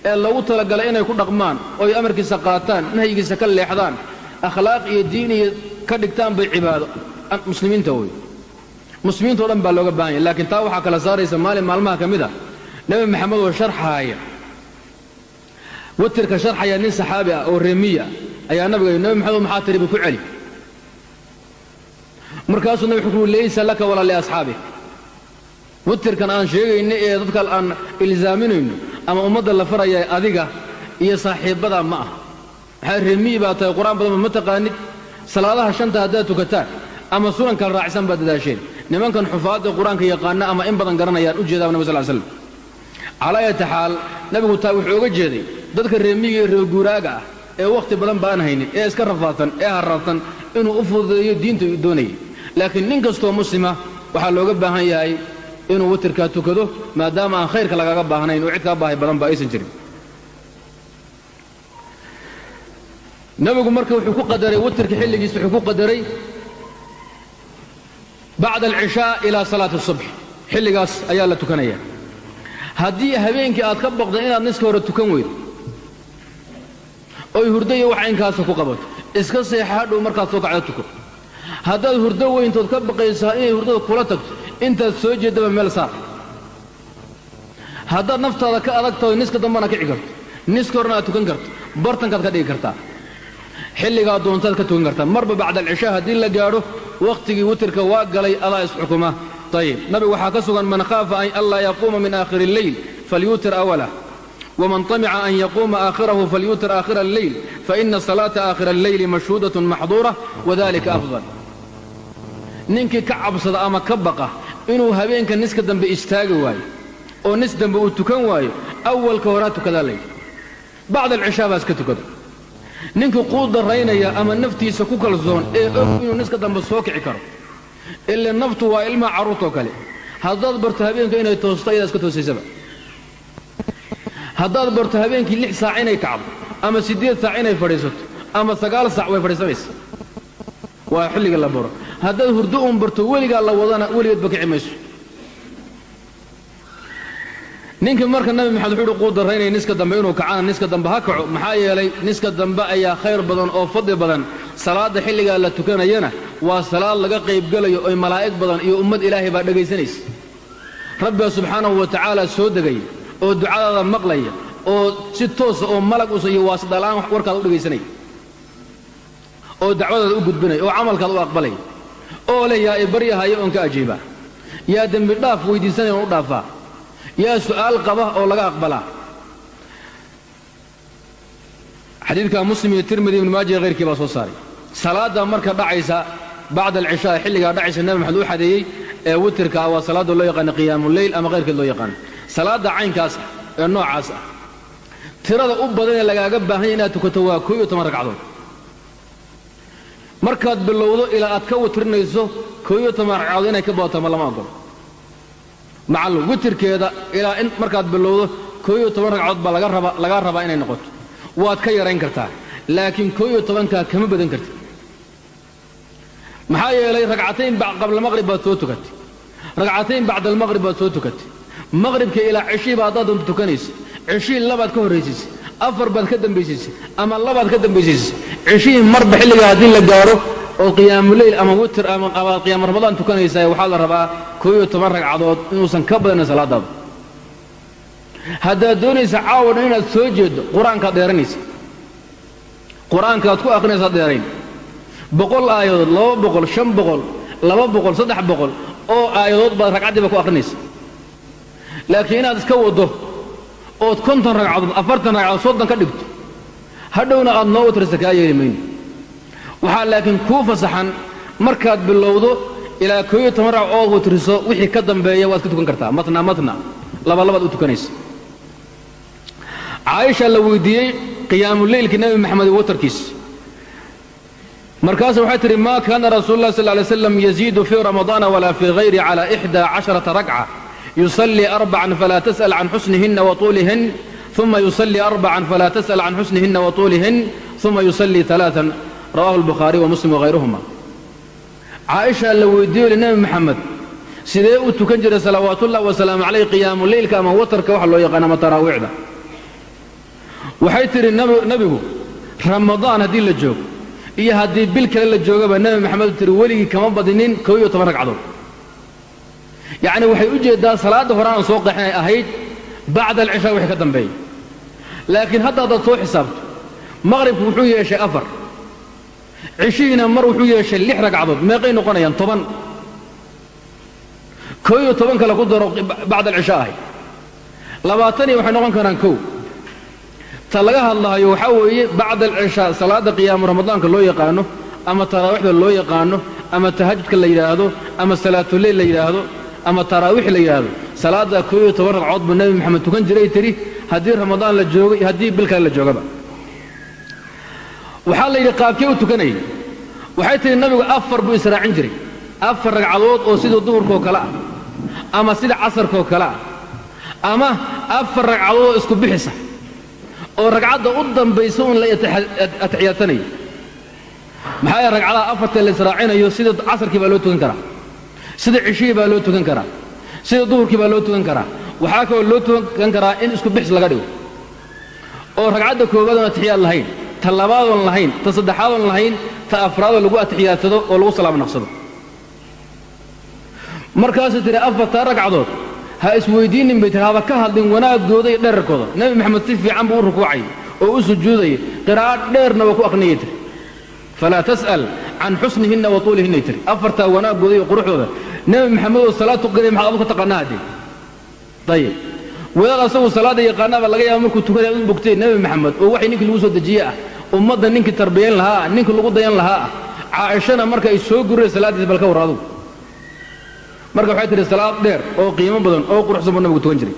ee lagu talagalay inay ku dhaqmaan oy amarkiisa qaataan nahyigiisa ka leexdaan akhlaaq iyo diin iyo ka dhigtaan bay cibaado. Muslimiinta wey muslimiintao dhan baa looga baahan yahy laakiin taa waxaa kala saaraysa maalin maalmaha ka mid a nebi maxamed oo sharxaaya witirka sharxaya nin saxaabi ah oo reemiya ayaa nabiga nebi maxamed maxaa tiri ba ku celi? Markaasuu nabi wuxuu laysa laka walaa liasxaabik witirkan aan sheegayno ee dadka aan ilsaaminayno ama ummadda la faraya adiga iyo saaxiibbadaa ma ah maxaa reemiyi baa tahay qur'aan badanba ma taqaanid salaadaha shanta haddaad tukataan ama sunan kala raacsan baad dadaasheen? Nimankan xufaadda qur'aanka yaqaana ama in badan garanayaan u jeedaa nabig sal slam calaa ayati xaal nabigu taa wuxuu oga jeeday dadka reemiyiga ee reeguuraaga ah ee wakhti badan baan haynin ee iska rafaadsan ee harraadsan inuu u fududeeyo diinta uu doonayay. Laakiin nin kastoo muslima waxaa looga baahan yahay inuu witirkaa tukado maadaama aan khayrka lagaga baahnayn oo cid kaa baahay badanba aysan jirin. Nabigu marka wuxuu ku qadaray witirka xilligiisa wuxuu ku qadaray bacda alcishaa ilaa salaati asubx xilligaas ayaa la tukanaya haddii habeenkii aad ka baqdo inaad niska hore tukan weydo. Oy hurdo iyo wax inkaasa ku qabato. Iska seexa hadhow markaad soo kacdo tuko. Haddaad hurdo weyntood ka baqaysaa inay hurdada kula tagto intaad soo jeeddaba meel saar. Haddaad naftaada ka adag taho niska dambana kici karto niska horena aad tukan karto. Bartankaad ka dhigi kartaa. Xilligaa doontaad ka tukan kartaa. Marba bacda alcishaa haddii la gaadho wakhtigii witirka waa galay adaa isxukuma ayib nabigu waxaa ka sugan man khaafa an anlaa yaquuma min aakhiri اlleyl falyuutir awalah wman طamica an yaquuma aakhirahu falyuutir aakhira اlleyl faina salaata aakhira اlleyli mashhuudaة maxduura wadalika afضal ninkii ka cabsada ama ka baqa inuu habeenka niska dambe istaagi waayo oo nis dambe uu tukan waayo awalka horaa tukadaa layidhi bacda alcishaa baa iska tukado ninkii quu daraynaya ama naftiisa ku kalsoon ee og inuu niska dambe soo kici karo ile naftu waa ilmaha carruurtoo kale. Haddaad barto habeenka inay toosto ayadaa iska toosaysaba haddaad barto habeenkii lix saac inay kacdo ama siddeed saac inay fadhiisato ama sagaal saac way fadhiisanaysa waa xilliga la baro. Haddaad hurdo uun barto weligaa la wadana weligeedba kici mayso ninkii marka nabi maxamed wuxuu uhi quu daraynaya niska dambe inuu kacana niska dambe ha kaco. Maxaa yeelay niska dambe ayaa khayr badan oo fadli badan. Salaadda xilligaa la tukanayana waa salaad laga qaybgelayo oy malaa'ig badan iyo ummad ilaahay baa dhegaysanaysa rabbiga subxaanahu wa tacaala soo degaya oo ducadaada maqlaya oo si toosa oo malag usa iyo waasidala'aan warkaada u dhegaysanaya oo dacwadaada u gudbinaya oo camalkaada u aqbalaya oo leh yaa i baryahaya oon ka ajiibaa yaa dembi dhaaf weyddiisanaya oon u dhaafaa yaa su'aal qaba oo laga aqbalaa. Xadiidka muslim iyo tirmidi ibnu maaja hayrkii baa soo saaray. Salaadda marka dhacaysa bacda alcishaa xilligaa dhacaysa nebi maxamed u xadeeyey ee witirka ah waa salaadda loo yaqaano qiyaamuleyl ama hayrkeed loo yaqaano salaadda caynkaas ee noocaas ah tirada u badan ee lagaaga baahanya inaad tukato waa koob iyo toban ragcadood. Markaad bilowdo ilaa aad ka witrinayso koob iyo toban ragcadood inay ka badatama lama ogolo macal witirkeeda ilaa in markaad bilowdo koob iyo toban ragcadood baa lagaa rabaa inay noqoto. Waad ka yarayn kartaa laakiin koob iyo tobankaa kama badan kartid maxaa yeelay ragcatayn qabla maqrib baad soo tukatay. Ragcatayn bacda almaqrib baad soo tukatay. Maqribka ilaa ceshii baad haddaad doonto tukanaysa ceshihii labaad ka horraysiisay afar baad ka dambaysiisay ama labaad ka dambaysiisay ceshihii marba xilliga haddii la gaaro oo qiyaamuleyl ama witir ama abaad qiyaam ramadaan tukanaysaa waxaa la rabaa koob iyo toban ragcadood inuusan ka badanin salaadaada haddaad doonaysa caawadhan inaad soo jeeddo qur'aankaad dheeranaysa. Qur'aankaad ku akhrinaysaad dheerayn. Boqol aayadood laba boqol shan boqol laba boqol saddex boqol oo aayadood baad ragcaddiiba ku akhrinaysa laakiin inaad iska waddo ood konton ragcadood afartan ragcadood soddon ka dhigto hadhowna aad noo watrisa kaa yeeli mayno waxaa laakiin kuu fasaxan markaad bilowdo ilaa koob iyo toban ood watriso wixii ka dambeeya waad ka tukan kartaa. Matna matna. Labalabaad u tukanaysa. Caaisha la weydiiyey qiyaamuleylkii nebi maxamed watarkiis markaasu waxay tidhi ma kaana rasuulu lah sal lay slam yaziidu fii ramadaana walaa fii hayri cala ixda casharata ragca yusallii arbacan falaa tas'al can xusnihinna wa tuulihin uma yusallii arbacan falaa tas'al can xusnihinna wa tuulihin uma yusallii alaaan rawahu albukhaariy wa muslim wahayruhuma caaisha la weydiiyo li nebi maxamed sidee u tukan jiray salawaatullahi wasalaamu calayh qiyaamu leylka ama watarka waxa loo yaqaan ama taraawiicda waxay tidhi nebigu ramadaan haddii la joogo iyo haddii bil kale la joogaba nebi maxamed tiri weligii kama badinin koob iyo toban ragcadood. Yacni waxay u jeeddaa salaadda horaan aan soo qaxinay ahayd bacda alcishaa wixii ka dambeeya laakiin hadda haddaad soo xisaabto maqribku wuxuu yeeshay afar cishihiina mar wuxuu yeeshay lix ragcadood meeqay noqonayaan toban. Koob iyo toban kale ku daro bacda alcishaa ahayd labaataniyo waxay noqon karaan kow ta laga hadlaayo waxaa weeye bacda alcishaa salaadda qiyaamu ramadaanka loo yaqaano ama taraawiixda loo yaqaano ama tahajudka la yidhaahdo ama salaatuleyl la yidhaahdo ama taraawiix la yidhaahdo. Salaadda koob iyo toban ragcood buu nebi maxamed tukan jiray tidhi haddii ramadaan la joogo iyo haddii bil kale la joogaba waxaa la yidhi qaabkee u tukanayay waxay tidhi nabigu afar buu israacin jiray afar ragcadood oo sida duhurkaoo kale ah ama sida casarkaoo kale ah ama afar ragcadood oo isku bixisa oo ragcadda u dambaysa un la atixiyaadsanayo maxaa yaele ragcadaha afartee la israacinayo sida casarkii baa loo tukan karaa sida cishihii baa loo tukan karaa sida duhurkii baa loo tukan karaa waxaa kaloo loo tukan karaa in isku bixis laga dhigo oo ragcadda koowaadon atixiyaad lahayn ta labaadoon lahayn ta saddexaadoon lahayn ta afraadoo lagu atixiyaadsado oo lagu salaamo naqsado markaasuu tidhi afartaa ragcadood ha isweyddiinnin bay tihi haba ka hadlin wanaaggooda iyo dherarkooda nebi maxamed si fiican buu u rukuucay oo u sujuudaya qiraa'ad dheerna waa ku aqniyay tiri. Falaa tas'al can xusnihinna wa tuulihinnay tiri. Afartaa wanaaggooda iyo quruxdooda. Nebi maxamed oo salaad tukanaya maxaad adu ka taqaanaa haddee ayib wadaad asagu salaadda yaqaanaaba laga yaaba markuu tukanaya u bogtay nebi maxamed oo waxay ninkii lagu soo dejiye ah ummadda ninkii tarbiyayn lahaa ah ninkii lagu dayan lahaa ah caa'ishana marka ay soo gureen salaaddiisa bal ka war adugu marka waxay tihi salaad dheer oo qiimo badan oo quruxsan buu nabigu tukan jiray.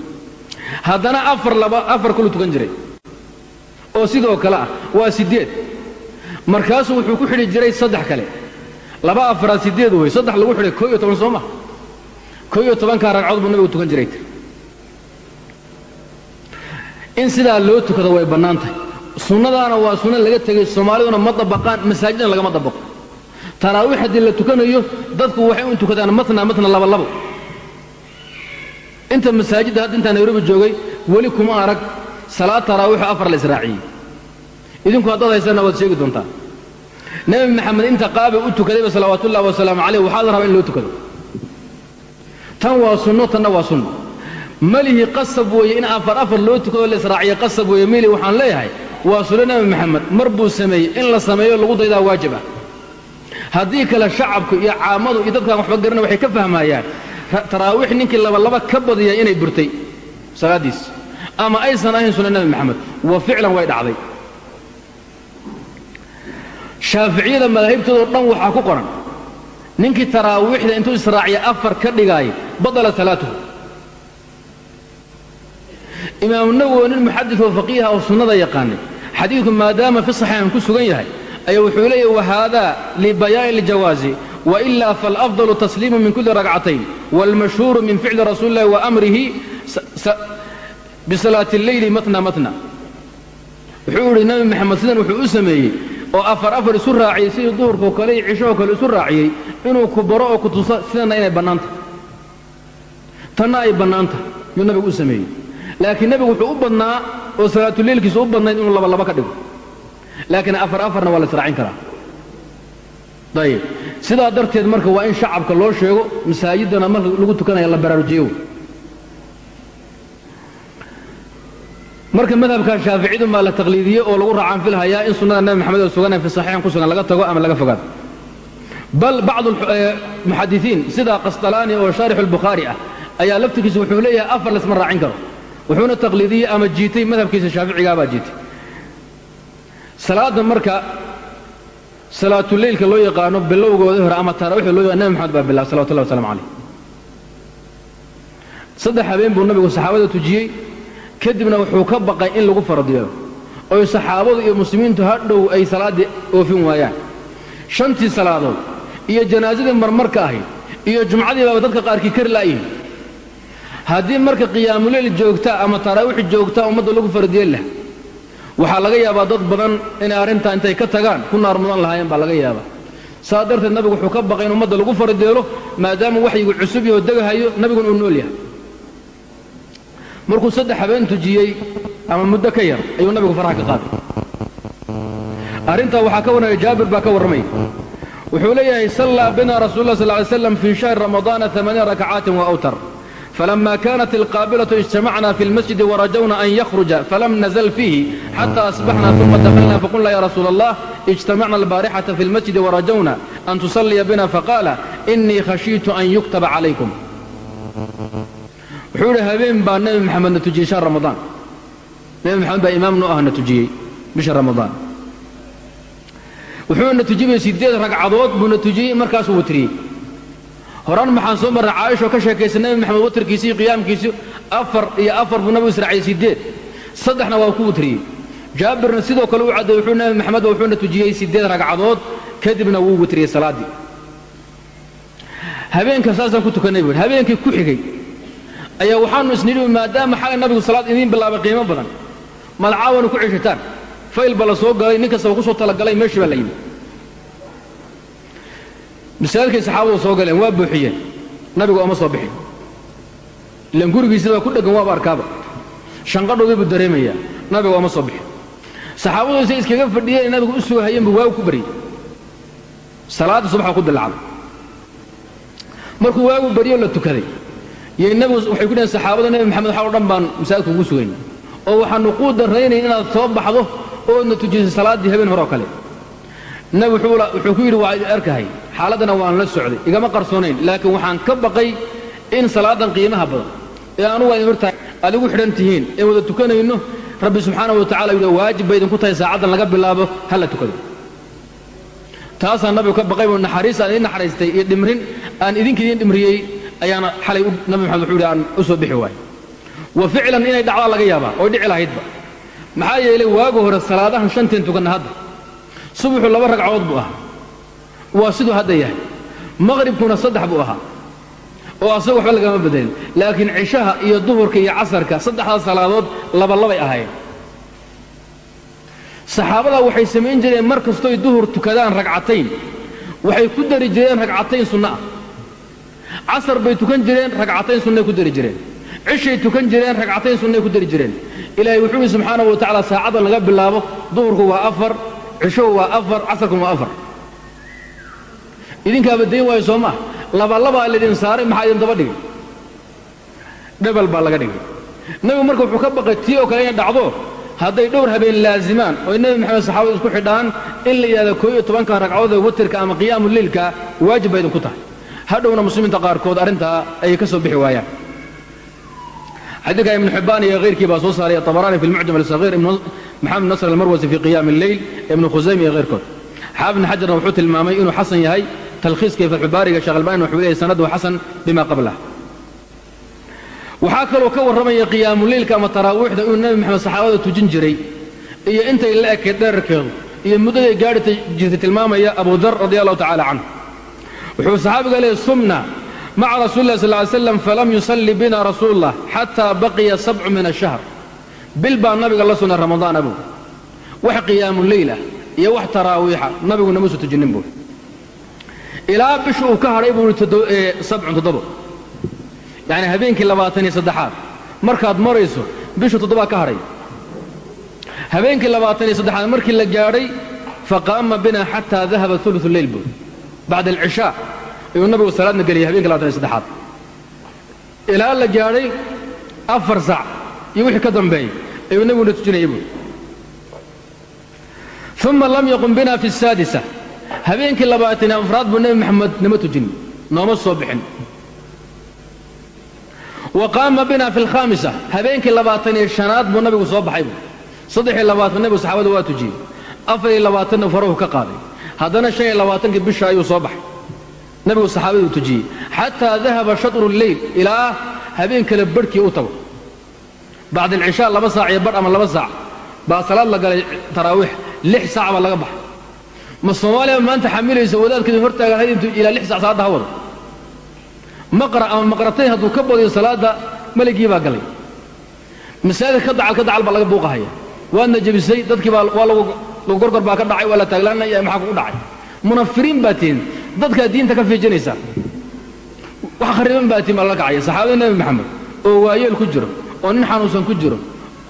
Haddana afar laba afar kuluu tukan jiray. Oo sidoo kale ah waa siddeed. Markaasuu wuxuu ku xidhi jiray saddex kale. Laba afaraad siddeed wey saddex lagu xidhay koo iyo toban soo koo iyo tobankaa ragcadood buu nabigu tukan jiray. In sidaa loo tukado way bannaan tahay sunnadaana waa sunno laga tegay soomaaliduna ma dabaqaan masaajidna lagama dabaqo. Taraawiix haddii la tukanayo dadku waxay u tukadaan matna matna labalabo inta masaajidda hadda intaa nairobi joogay weli kuma arag salaad taraawiixo afar la israaciyey. Idinku haddaad haysanna waad sheegi doontaa. Nebi maxamed inta qaabay u tukadayba salawaatullahi wasalaamu calayh waxaa la rabaa in loo tukado. Tan waa sunno tanna waa sunno. Malihii qasab weeye in afar afar loo tukado la israaciya qasab weeye. Melihi waxaan leeyahay waa sunno nebi maxamed mar buu sameeyey. In la sameeyo lagu daydaa waajib ah haddii kale shacabku iyo caamadu iyo dadkaan waxba garana waxay ka fahmayaan taraawiix ninkii labalaba ka badiya inay burtay. Salaaddiis ama aysan ahayn sunna nebi maxamed wa ficlan way dhacday. Shaaficiyada madaahibtoodao dhan waxaa ku qoran. Ninkii taraawiixda intuu israaciya afar ka dhigaaya badala salaatuhu imaamu nawowi nin muxadid oo faqiiha oo sunnada yaqaanay xadiidku maadaama fi saxiixan ku sugan yahay ayaa wuxuu leeyahy wahada libayaani اljawaazi waila faاlafضل tasliimu min kuli ragcatayn wاlmashhuuru min ficli rasuuli اllahi waamrihi bisalaati اlleyli matna matna wuxuu idhi nabi maxamed sidan wuxuu u sameeyey oo afar afar isu raaciyey sidii duhurkao kale iyo cishahoo kale isu raaciyey inuu ku baro oo ku tuso sidanna inay bannaantah tanna ay bannaantah yuu nabigu u sameeyey laakiin nebigu wuxuu u badnaa oo salaatuleylkiisu u badnayd inuu labalaba ka dhigo. Laakiin afar afarna waa la israacin karaa. Ayib sidaa darteed marka waa in shacabka loo sheego masaajiddana marka lagu tukanaya la baraarujiyo marka madhabka shaaficiyadu maa la taqliidiyey oo lagu raacaan filhayaa in sunnada nebi maxamed oo sugan fi saxiixan ku sugan laga tago ama laga fogaado. Bal bacdu muxadisiin sida qasطalaani oo shaarixu اlbukhaari ah ayaa laftirkiisa wuxuu leeyahay afar laisma raacin karo wuxuuna taqliidiyey ama jiitay madhabkiisa shaaficigaabaa jiitay. Salaadda marka salaatuleylka loo yaqaano bilowgooda hore ama tarawixda loo yaqano nebi maxamed baa bilaabay salawatullahi waslamu calayh. Saddex habeen buu nabigu saxaabada tujiyey. Kadibna wuxuu ka baqay in lagu faradiyo oy saxaabadu iyo muslimiintu hadhow ay salaaddii oofin waayaan. Shantii salaadood iyo janaasadii marmarka ahayd iyo jumcadii baaba dadka qaarkii kari la'yihin haddii marka qiyaamuleyl joogtaa ama taraawiix joogtaa ummadda lagu faradiyeen lah waxaa laga yaabaa dad badan inay arrintaa intay ka tagaan ku naar mudan lahaayeen baa laga yaabaa. Saa darteed nabigu wuxuu ka baqay in ummadda lagu faradeelo maadaama waxyigu cusub yahoo degahayo nabiguna uu nool yahay. Markuu saddex habeen tujiyey ama muddo ka yar ayuu nabigu faraha ka qaaday. Arrintaa waxaa ka warramaya jaabir baa ka warramaya wuxuu leeyahay sallaa bina rasuulu lah sal ly slam fii shahri ramadaana amaaniya rakacaatin wa awtar kanat alqaabilatu ijtamacna fi lmasjidi warajawna an yakhruja falam nazl fiihi xata asbaxna uma dakalna faqulna ya rasuula allah ijtamacna albaarixata fi lmasjidi warajawna an tusalliya bina faqaala inii khashiitu an yuktaba calaykum wuxuu idhi habeen baa nebi maxamed na tujiyey shahr ramadaan nebi maxamed baa imaam noo ah na tujiyey bisha ramadaan wuxuu na tujibay siddeed ragcadood buu na tujiyey markaasuu watriyey horaan maxaan soo marray caaishoo ka sheekaysa nebi maxamed watarkiisii iyo qiyaamkiisii afar iyo afar buu nabigu israaciyey siddeed saddexna waa ku watriyey jaabirna sidoo kale u cadday wuxuu nebi maxamed ba wuxuu na tujiyey siddeed ragcadood. Kadibna wuu watriyey salaaddii habeenka saasaan ku tukannay buu habeenkii ku xigay ayaa waxaannu isnidhi maadaama xalay nabigu salaad idiin bilaabay qiimo badan madcaawanu ku ceshataan fayl ba la soo galay nin kastaba ku soo talagalay meeshii baa la yimi masaajidkay saxaabadu soo galeen waa buuxiyeen. Nabigu ooma soo bixin. Ilaan gurigiisii baa ku dheggan waaba arkaaba. Shanqadhoodii buu dareemayaa. Nabigu ooma soo bixin. Saxaabadu say iskaga fadhiyeen nabigu u soo hayeen buu waagu ku baryey salaadda subaxa ku dilacday markuu waagu baryo la tukaday. Iyo nabigu waxay ku dhaheen saxaabada nebi maxamed waxaa o dhan baan masaajidka ugu sugayna. Oo waxaannu kuu darraynayn inaad soo baxdo oodna tujisay salaaddii habeen hore oo kale nabi wuxuu ku yidhi waa idin arkahay xaaladdana waan la socday igama qarsoonayn laakiin waxaan ka baqay in salaadan qiimaha badan. Ee anugu waa idin hortahay aad igu xidhan tihiin ee wada tukanayno rabbi subxaanahu wa tacala yidhi waajib bay idinku tahay saacaddan laga bilaabo ha la tukado. Taasaan nabigu ka baqay buu naxariis aan idiin naxariistay iyo dhimrin aan idinka idiin dhimriyey ayaana xalay nabi maxamed wuxuu yidhi aan u soo bixi waayo. Wa ficlan inay dhacdaa laga yaabaa oo dhici lahaydba. Maxaa yeelay waaga hore salaadahan shanteen tukanna hadda subuxu laba ragcadood buu ahaa. Waa siduu hadda yahay. Maqhribkuna saddex buu ahaa. Oo asaga waxba lagama bedelin. Laakiin cishaha iyo duhurka iyo casarka saddexdaas salaadood labalabay ahaayeen. Saxaabadaa waxay samayn jireen mar kastoy duhur tukadaan ragcatayn. Waxay ku dari jireen ragcatayn sunno ah. Casar bay tukan jireen ragcatayn sunnay ku dari jireen. Cishay tukan jireen ragcatayn sunnay ku dari jireen. Ilaahay wuxuu yidhi subxaanahu wa tacala saacaddan laga bilaabo duhurku waa afar cishuhu waa afar casarkun waa afar. Idinkaaba dayn waayo soo maah labalabaa laydin saaray maxaa idin daba dhigay? Dhebel baa laga dhigay. Nebigu marka wuxuu ka baqay tii oo kale inay dhacdo hadday dhowr habeen laazimaan oy nebi maxamed saxaabadu isku xidhaan in la yidhahdo koo iyo tobanka ragcadood ee watirka ama qiyaamu leylka waajib ba idinku tahay. Hadhowna muslimiinta qaarkood arrintaa ayay ka soo bixi waayaan. Xadiidka ibnu xibbaan iyo hayrkii baa soo saaray طabaraani fi lmucjam alsagiir maxamed nasr almarwasi fi qiyaami اlleyl ibnu khusaymi iyo hayrkood xaafid ibn xajarna wuxuu tilmaamay inuu xasan yahay talkhiiska iyo fatxubaariga sheekh albani wuxuu leeyahay sanadu xasan bima qablah waxaa kaloo ka warramaya qiyaamuleylka ama taraawiixda inuu nebi maxamed saxaabada tujin jiray iyo intay la ekeed dherarkeedu iyo muddaday gaadhi jirtay tilmaamaya abu dar radi allahu tacala canhu wuxuu saxaabiga leeyay sumna maca rasuuli lah sal ly slam falam yusalli bina rasuulu ullah xataa baqiya sabcu bil baa nabiga la sunnay ramadaan abow wax qiyaamuleyl ah iyo wax taraawiixa nabigu nama soo tujinnin buui ilaa bisha uu ka hadhay buu yacni habeenkii labaatan iyo saddexaad. Markaad marayso bishu toddobaa ka hadhay. Habeenkii labaatan iyo saddexaad markii la gaadhay faqaama bina xataa dahaba ulu leyl buui bacda alcishaa ayuu nabigu salaadna geliyay habeenkii labatan iyo saddexaad. Ilaa la gaadhay afar sac iyo wixii ka dambeeyey ayuu nabiguna tujinayay buui uma lam yaqum bina fi asaadisa habeenkii labaatan iyo afraad buu nebi maxamed nama tujin nooma soo bixin wa qaama bina fi alkhaamisa habeenkii labaatan iyo shanaad buu nabigu soo baxay buu saddex iyo labaatan nebigu saxaabada waa tujiyey afar iyo labaatanna farahu ka qaaday haddana shan iyo labaatankii bisha ayuu soo baxay nebigu saxaabaduu tujiyey xataa dahaba shatru lleyl ilaa habeen kale barhkii u tago bacda alcishaa laba saac iyo badh ama laba saac baa salaad la galay taraawiix lix saac baa laga baxay ma soomaaliya maanta xamilaysa wadaadkeedu hortaagan had intuu ilaa lix sac salaadda ha wado maqra ama maqratayn hadduu ka badiyo salaadda meligii baa galay masaajidka ka dacal ka dacal baa laga buuqahaya waadna jebisay dadkii baa waa lagu gorgor baa ka dhacay waa la taaglaanaya maxaa kugu dhacay munafiriin baa tihin dadkaa diinta ka fiijinaysaa wax khariban baa tihin baa lala kacaya saxaabada nebi maxamed oo waayeel ku jiro oo nin xanuunsan ku jiro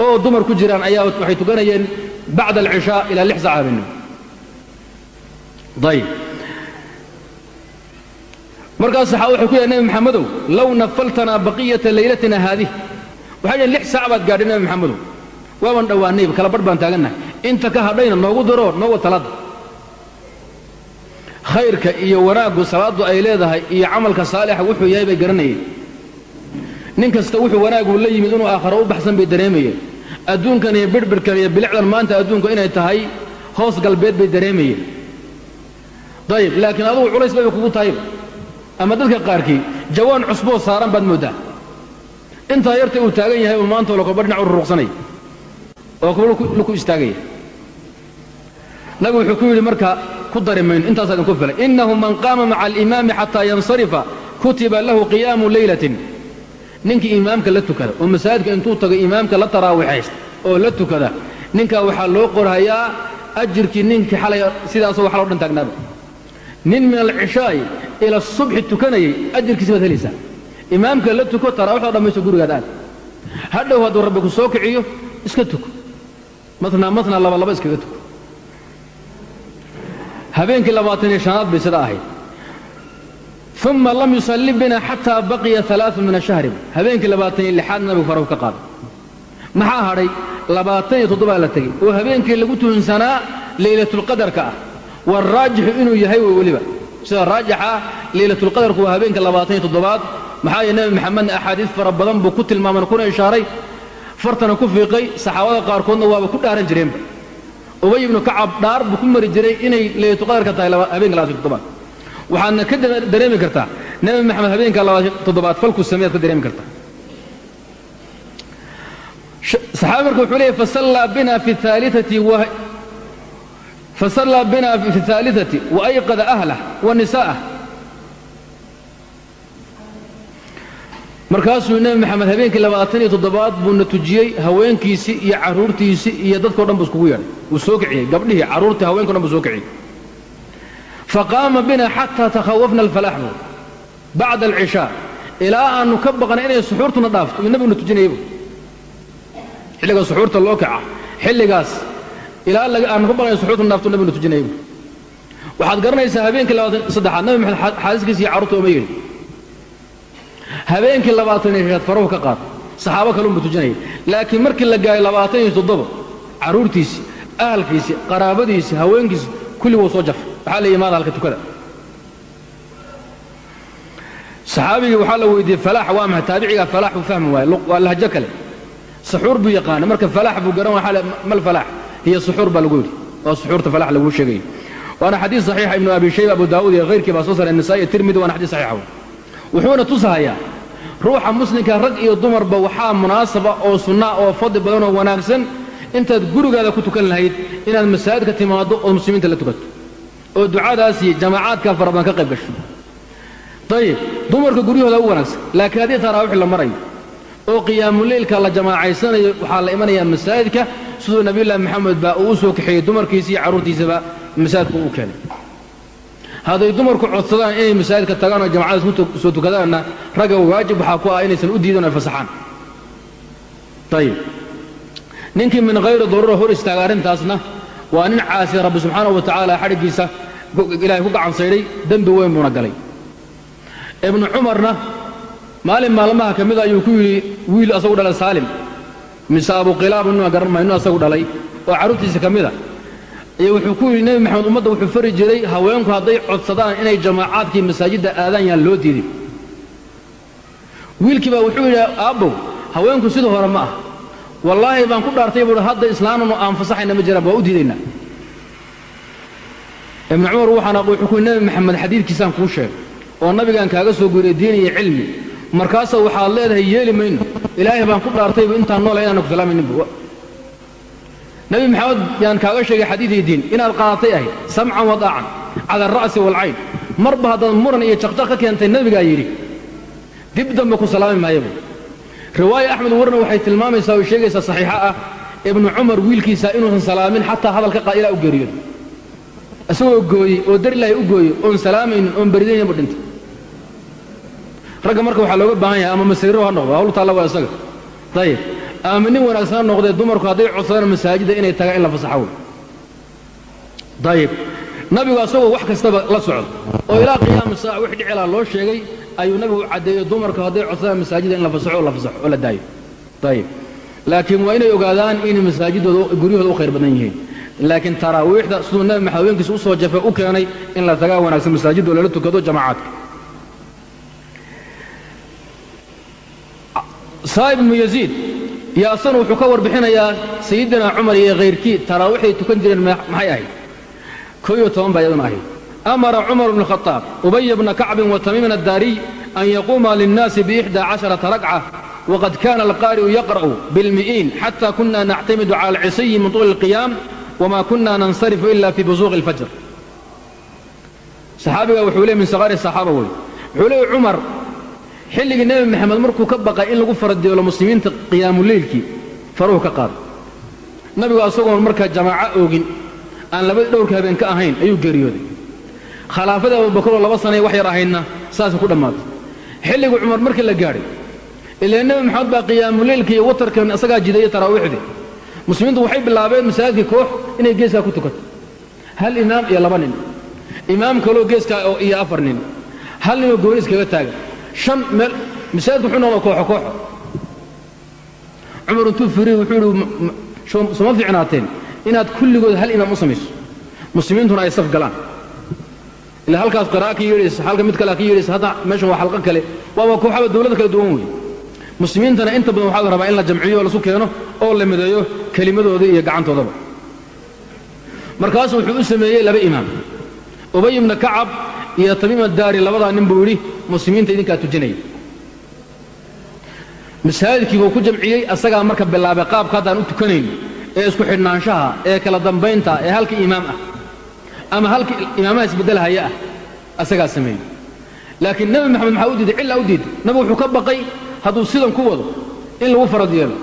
oo dumar ku jiraan ayaa waxay tukanayeen bacda alcishaa ilaa lix sac habeenimo ayib markaas saxaaba waxay ku yahay nebi maxamedow low nafaltanaa baqiyata laylatina haadih. Waxay dhaheen lix saac baad gaadhay nebi maxamedow. Waaban dhowaanayba kala barh baan taagannahay. Inta ka hadhayna noogu daro nooga talada khayrka iyo wanaaggu salaaddu ay leedahay iyo camalka saalixa wuxuu yahay bay garanayeen nin kasta wuxuu wanaagu la yimid inuu aakharo u baxsan bay dareemayeen. Adduunkan iyo birbirhkan iyo bilicdan maanta adduunku inay tahay hoos galbeed bay dareemayeen. Dayib laakiin adugu culays bay kugu tahayba ama dadka qaarkii jawaan cusboo saaran baad mooddaa intaa yarta uu taagan yahay uu maantoo lakoba dhinac u ruruqsanaya oo kuba luku istaagaya. Nabigu wuxuu ku yidhi marka ku dari mayno intaasaa filay. Innahu man qaama maca alimaami xataa yansarifa kutiba lahu qiyaamu leylatin ninkii imaamka la tukada oo masaajidka intuu tago imaamka la taraawiixaysta oo la tukada ninkaa waxaa loo qorhayaa ajirkii ninkii xalay sidaasoo wax loo dhan taagnaaba. Nin min alcishaa'i ila subxi tukanayay ajirkiisi baad helaysaa. Imaamka la tuko taraawiixda dhammaysto gurigaad aad hadhow hadduu rabbi ku soo kiciyo iska tuko. Matnaa matnaa laba iskaga tuko. Habeenkii labaatan iyo shanaad bay sida ahayd uma lam yusalli bina xataa baqiya alaau min ashahri habeenkii labaatan iyo lixaad nabigu farahu ka qaaday maxaa hadhay labaatan iyo toddobaa la tegey oo habeenkii lagu tuhunsanaa leylatulqadarka ah waraajixu inuu yahay wey weliba sida raajixa leylatulqadarku waa habeenka labaatan iyo toddobaad maxaa yee nebi maxamedna axaadiis fara badan buu ku tilmaamay kuna ishaaray fartana ku fiiqay saxaabada qaarkoodna waaba ku dhaaran jireenba ubay ibnu kacab dhaar buu ku mari jiray inay leylatulqadarka tahay habeenka waxaadna ka dareemi kartaa nebi maxamed habeenka labaatan toddobaad falkuu sameeyaad ka dareemi kartaa saxaabi marka wuxuu leeyahy fasallaa bina fi aaliati fasallaa bina fi الثaaliثati waayqada ahlah wa nisaa'ah markaasuu nebi maxamed habeenkii labaatan iyo toddobaad buuna tujiyey haweenkiisii iyo carruurtiisii iyo dadkao dhan buu iskugu yeedhay wuu soo kiciyey gabdhihii carruurtii hawenko dhan buu soo kiciyey faqaama bina xataa takhawafna alfalaax buu bacda alcishaa ilaa aannu ka baqnay inay suxuurtuna dhaafto. Uu nebiguna tujinayaybu xilliga suxuurta loo kaca. Xilligaas ilaa aannu ka baqnay suxuurtuna dhaafto nebiguna tujinayaybu waxaad garanaysaa habeenkii labaatan saddexaad nabi maxamed xaasiskiisa iyo carruurta ooma yeedhin habeenkii labaatan iyo shanaad farahu ka qaad saxaabo kalunbuu tujinayay. Laakiin markii la gaayay labaatan iyo toddoba carruurtiisii ahalkiisii qaraabadiisii haweenkiisii kulli wuu waxaa la imaada halka tukada? Saxaabigii waxaa la weydiiyey falaax waa mahay taabicigaa falaax buu fahmi waaye waa lahjo kale. Suxuur buu yaqaana marka falaax buu garan waxaa mal falaax hiya suxuur baa lagu yidhi waa suxuurta falaax laguu sheegaya waana xadiis saxiixa ibnu abi shayba abu daawuud iyo hayrkii baa soo saray nisaa'i tirmidi waana xadiis saxiixa wuxuuna tusahayaa ruuxa muslimka rag iyo dumarba waxaa munaasaba oo sunnaa oo fadli badan oo wanaagsan. Intaad gurigaada ku tukan lahayd inaad masaajidka timaaddo oo muslimiinta la tukato oo ducadaasi jamaacaadka fara badan ka qayb gasho. Dayib dumarka guryahooda u wanaagsan. Laakiin haddii taraawix la marayo oo qiyaamuleylka la jamaacaysanayo waxaa la imanayaa masaajidka siduu nabiyullaahi maxamed baa uu u soo kaxeeyey dumarkiisa iyo carruurtiisaba masaajidka uu keenay. Hadday dumarku codsadaan inay masaajidka tagaan oo jamacadaas ku soo tukadaanna ragga waajib waxaa ku ah inaysan u diidan ay fasaxaan. Ayib ninkii min hayri daruura hor istaaga arrintaasna waa nin caasi rabbi subxaanahu wa tacaala xadhiggiisa ilaahay ku gacan saydhay dembi weyn buuna galay. Ibnu cumarna maalin maalmaha ka mida ayuu ku yidhi wiil asagu dhalay saalim mise abuqilaab inua garan mayno asagu dhalay oo carruurtiisa ka mida iyo wuxuu ku yidhi nebi maxamed ummadda wuxuu fari jiray haweenku hadday codsadaan inay jamaacaadkii masaajidda aadaan yaan loo diidin. Wiilkii baa wuxuu yidhi aabbow haweenku sidii hore ma ah. Wallaahi baan ku dhaartay buuhi hadda islaamnanu aan fasaxayna ma jiraan waa u diidaynaa ibnu cumar waxaana wuxuu ku yidhi nebi maxamed xadiidkiisaan kuu sheegay oo nabigaan kaaga soo guuriye diin iyo cilmi. Markaasa waxaad leedahay yeeli mayno. Ilaahay baan ku dhaartaybu intaan noola inaana ku salaamayninba nebi maxamed yaan kaaga sheegay xadiid iyo diin. Inaad qaadatay ahayd samcan wadaacan cala alra'si waalcayn marba haddaad muran iyo jaqjaq ka keentay nebigaa yidhi dib dambe ku salaami maayabu riwaaya axmed warna waxay tilmaamaysaa oo sheegaysaa saxiixa ah. Ibnu cumar wiilkiisa inuusan salaamin xataa hadalka qaad ilaa u geeriyooda isagoo gooyey oo dar ilaahay u gooyey oon salaamaynin oon baridayninbu dhintay. Ragga marka waxaa looga baahan yahay ama masiiro ha noqdo hawl taalla waa isaga. Dayib ama nin wanaagsan ha noqdee dumarku hadday codsadaan masaajidda inay tagaan in la fasaxo wey. Dayib nabigu asagoo wax kastaba la socdo. Oo ilaa qiyaama saaca wix dhicilaa loo sheegay ayuu nabigu caddeeyo dumarku hadday codsadaan masaajidda in la fasaxo oo la fasaxo oo la daayo. Dayib laakiin waa inay ogaadaan inay masaajidooda guryahooda u khayr badan yihiin laakiin taraawiixda siduu nabi maxamed haweenkiisa u soo jafay u keenay in la tagaa wanaagsan masaajidoo lala tukado jamaacaadka saa'ib ibnu yaziid iyo asana wuxuu ka warbixinayaa sayidina cumar iyo khayrkii taraawiixday tukan jireen maxay ahayd? Koo iyo toban baa ahayd. Amara cumar bnu khadaab ubaya bna kacbin wa tamiiman addaariy an yaquuma linnaasi biixdaa casharata ragca waqad kana alqaari'u yaqra'u bilmi'iin xata kuna nactamidu cala alcisiyi min tuuli alqiyaam wma kuna nansarifu ila fi busuuqi alfajr saxaabiga wuxuu leey min saqaari saxaaba wey wuxuu leey cumar xilligii nebi maxamed markuu ka baqay in lagu faradeelo muslimiinta qiyaamuleylkii faruhu ka qaada nabigu asagoon markaa jamaaco oogin aan labadii dhowrka habeen ka ahayn ayuu geeriyooday khilaafadii abubakaroo laba sanay wax yar ahaydna saasay ku dhammaatay xilligii cumar markii la gaadhay ilaa nebi maxamed baa qiyaamuleylka iyo watarkan isagaa jideeyey taraawiixdii muslimiintu waxay bilaabeen masaajidkii koox inay geeskaa ku tukato. Hal imaam iyo laba nin. Imaam kaloo geeskaa iyo afar nin. Hal ninoo gooni iskaga taaga shan meel masaajidku wuxuu noqda kooxo kooxo. Cumar intuu firiy wuxuu idhi suma fiicnaateen inaad kulligood hal imaam u samayso. Muslimiintuna ay saf galaan. Ilaa halkaas qira'a ka yeedhaysa halka mid kale ka yeedhaysa hadda meeshan waa xalqo kale. Waaba kooxaba dawlada kala duwan weeye muslimiintana inta badan waxaa la rabaa in la jamciyo oo lasu keeno oo la mideeyo kelimadoodii iyo gacantoodaba. Markaasu wuxuu u sameeyey laba imaam ubay ibna kacab iyo tamiim addaari labadaa nin buu yidhi muslimiinta idinkaa tujinaya masaajidkii buu ku jamciyey asagaa marka bilaabay qaabka haddaan u tukanayno ee isku xidhnaanshaha ee kala dambaynta ee halka imaam ah ama halka imaamaha isbeddelhaya ah asagaa sameeyey. Laakiin nebi maxamed maxaa u diiday? Cillaa u diiday. Nabigu wuxuu ka baqay hadduu sidan ku wado in lagu farad yeelo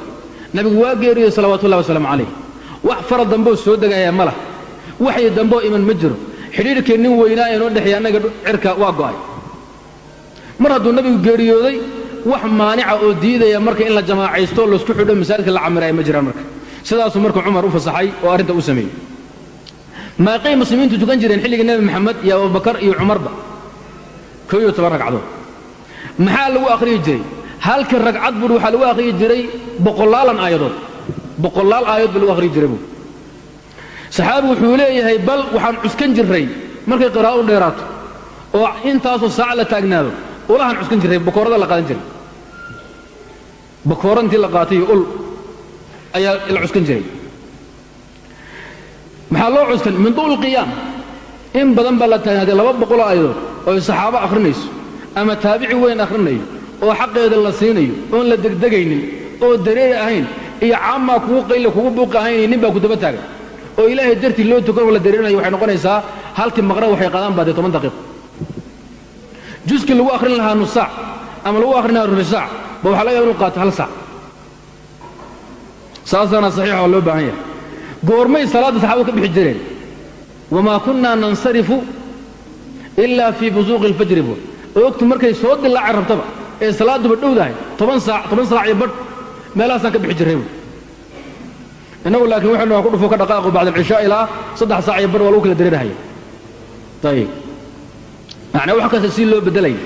nabigu waa geeriyey salawaatullahi wasalaamu calayh. Wax farad damboo soo degayaa ma lah waxyi damboo iman ma jiro. Xidhiirhkii nin weynaa ee dhexeeya annaga cirka waa go'ay. Mar hadduu nabigu geeriyooday wax maanica oo diidaya marka in la jamaacaysto la isku xidho masaajidka la camiraaya ma jiraan marka. Sidaasuu marka cumar u fasaxay oo arrinta u sameeyey. Maaqay muslimiintu tukan jireen xilligii nebi maxamed iyo abubakar iyo cumarba. Koo iyo toban ragcadood maxaa lagu akhriyi jiray halka ragcad buuri waxaa lagu akhriyi jiray boqolaalan aayadood. Boqolaal aayad ba lagu akhriyi jiray buuri saxaabigu wuxuu leeyahay bal waxaan cuskan jirray markay qiraa'o u dheeraato oo intaasoo saac la taagnaado ulahaan cuskan jirray bakoorada la qaadan jiray. Bakooro intii la qaatay ul ayaa la cuskan jiray. Maxaa loo cuskan? Min duul qiyaam. In badan baa la taagnaatay laba boqoloo aayadood oo saxaabo akhrinayso ama taabici weyn akhrinayo oo xaqeeda la siinayo oon la degdegaynin oo dareeri ahayn iyo caammaa kugu qayle kugu buuqi ahayn iyo nin baa ku daba taagay oo ilaahay dartii loo tukan oo la dareerinayo waxay noqonaysaa halkii maqra waxay qadaan baa dee toban daqiiqo. Juskii lagu akhrin lahaa nus saac ama lagu akhrin lahaa rubi ba waxaa laga yaaba inu qaato hal saac. Saasaana saxiixa oo loo baahan yahay. Goormay salaadda saxaabadu ka bixi jireen. Wamaa kunnaa nansarifu ilaa fii busuuqi alfajri buur oogtu markay soo dilaaci rabtaba ee salaadduba dhowdahay? Toban saac toban saac iyo badh. Meelahaasaan ka bixi jirray buur innagu laakiin waxaynu ku dhufo ka dhaqaaqo bacda alcishaa ilaa saddex saac iyo badh waa lagu kala dareerahaya ayib macnaa wax kasta si loo beddelaya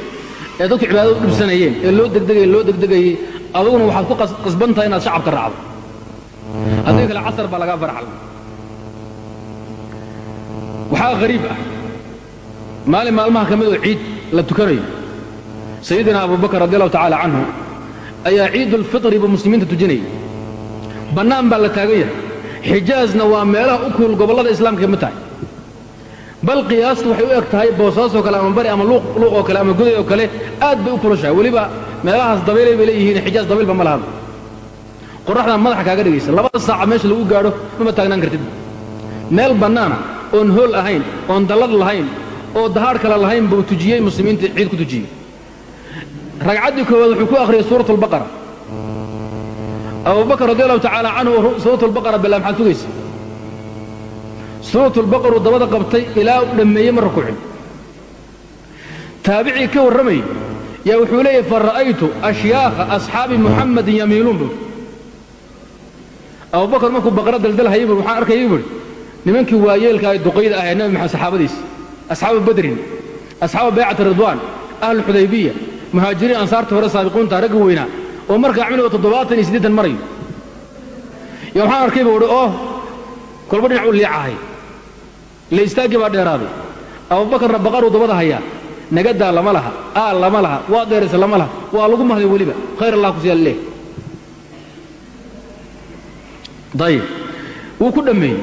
ee dadku cibaadada u dhibsanayeen ee loo degdegayey loo degdegayey aduguna waxaad ku qasban tahay inaad shacabka raacdo. Haddii kale casar baa lagaa farxal waxaa hariib ah. Maalin maalmaha ka mid oo ciid la tukanayo sayidina abubakar radi allahu tacaala canhu ayaa ciidulfitri buu muslimiinta tujinayay. Bannaan baa la taagan yahay xijaazna waa meelaha u kuul gobollada islaamka ka mid tahay. Bal qiyaastu waxay u eg tahay boosaasoo kale ama bari ama luuq oo kale ama goday oo kale aad bay u kulushahay weliba meelahaas dabaylay bay leeyihiin xijaaz dabaylba ma lahaba qoraxdaa madaxa kaaga dhigaysa labada saaca meesha lagu gaadho mama taagnaan kartid. Meel bannaana oon hool ahayn oon dallad lahayn oo dahaadh kale lahayn buu tujiyey muslimiinta ciid ku tujiyey ragcaddii koowaad wuxuu ku akhriyey suurat albaqara. Abubakar radi allahu tacaala canhu suurat albaqara bilaa maxaad sugaysa suurat albaqaru dabada qabtay ilaa dhammeeyey ma rukuucin taabicii ka warramayey yaa wuxuu leeyahy fa ra'aytu ashyaakha asxaabi muxammadin yamiiluun buuri abubakar markuu baqara daldalhayay bur waxaan arkayay buuri nimankii waayeelka ay duqayda ahayd nabi maxamed saxaabadiisa asxaabu badrin asxaabu baycati ridwaan ahlu xudaybiya muhaajiriin ansaarta hore saabiquunta ragga weynaa oo markaa cumriga toddobaatan iyo siddeetan marayo. Yo waxaan arkay buu uhi oo kolba dhinac u liicahay le istaaggii baa dheeraaday. Abubakarna baqaruu dabada hayaa. Nagadaa lama laha aa lama laha waa dheeraysa lama laha waa lagu mahday weliba. Khayr allah ku siyaa leh. Dayib. Wuu ku dhammeeyey.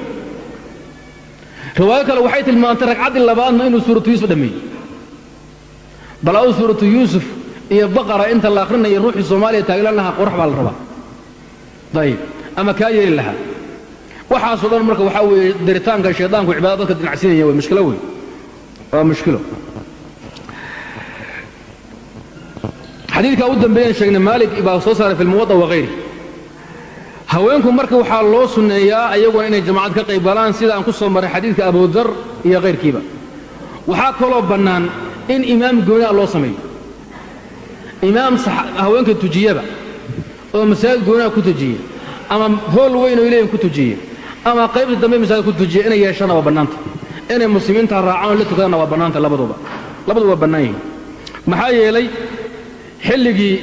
Riwaayo kale waxay tilmaantay ragcaddii labaadna inuu suuratu yuusuf dhammeeyey bal aw suuratu yuusuf iyo baqara inta la akhrinayo ruuxii soomaaliya taaglan lahaa qorax baa la rabaa. Dayib. Ama kaa yeeli lahaa. Waxaasoo dhan marka waxaa weeye daritaanka shaydaanku cibaada dadka dinacsinaya wey mushkilo wey waa mushkilo. Xadiidkaa u dambeeyaan sheegnay maalik baa soo saaray fi lmuwada haweenku marka waxaa loo sunneeyaa ayaguna inay jamacad ka qayb galaan sida aan ku soo marray xadiidka abudar iyo kayrkiiba waxaa kaloo bannaan in imaam gooniha loo sameeyo. Imaam haweenka tujiyaba oo masaajid gooniha ku tujiya ama hool weyn oo ileeyin ku tujiya ama qaybta dambe masaajid ku tujiya inay yeeshana waa bannaanta. Inay muslimiinta raacaan oo la tukadaanna waa bannaanta labaduba. Labaduba waa bannaan yihiin. Maxaa yeelay xilligii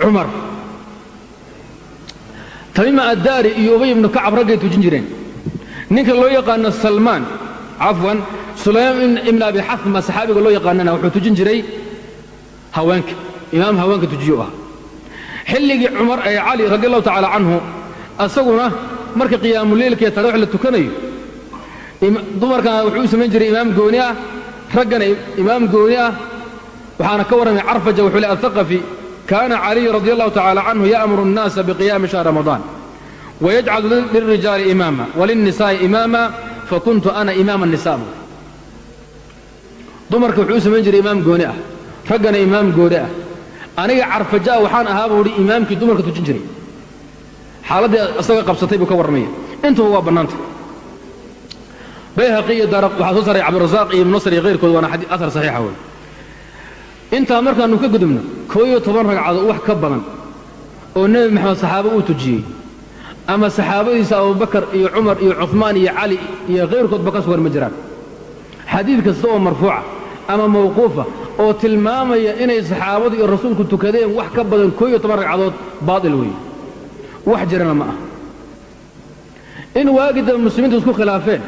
cumar tamiima addaari iyo ubay ibnu kacab raggay tujin jireen. Ninka loo yaqaano salmaan cafwan sulaym ibn abi xasma saxaabiga loo yaqaanana wuxuu tujin jiray haweenka imaam haweenka tujiyo ah. Xilligii cumar ee cali radi allahu tacaala canhu asaguna marka qiyaamuleylka iyo la tukanayo dumarkana wuxuu u samayn jiray imaam gooni ah raggana imaam gooni ah waxaana ka waramay carfaja wuxuu le athaqafi kaana caliyu radi allahu tacaala canhu ya'muru annaasa biqiyaami shahr ramadaan wayajcalu lilrijaali imaama walinnisaai imaama fakuntu ana imaama nisa dumarka wuxuu u samayn jiray imaam gooni ah raggana imaam gooni ah. Aniga carfaja'a waxaan ahaa buu imaamkii dumarka tujin jiray. Xaaladdii isaga qabsatay buu ka warramaya intuba waa bannaanta bayhaqi iyo waxaa soo saaray cabdirasaaq iyo ibnasr iyo kayrkood waana asar saxiixa wey intaa markaannu ka gudubno koo toban ragcadood wax ka badan oo nebi maxamed saxaabo uu tujiyey ama saxaabadiisa abubakar iyo cumar iyo cuhmaan iyo cali iyo kayrkoodba ka sugan ma jiraan xadiid kasta oo marfuuca ama mawquufa oo tilmaamaya inay saxaabadu iyo rasuulku tukadeen wax ka badan koo iyo toban ragcadood baatil weeye. Wax jirana ma ah in waagii dambe muslimiintu isku khilaafeen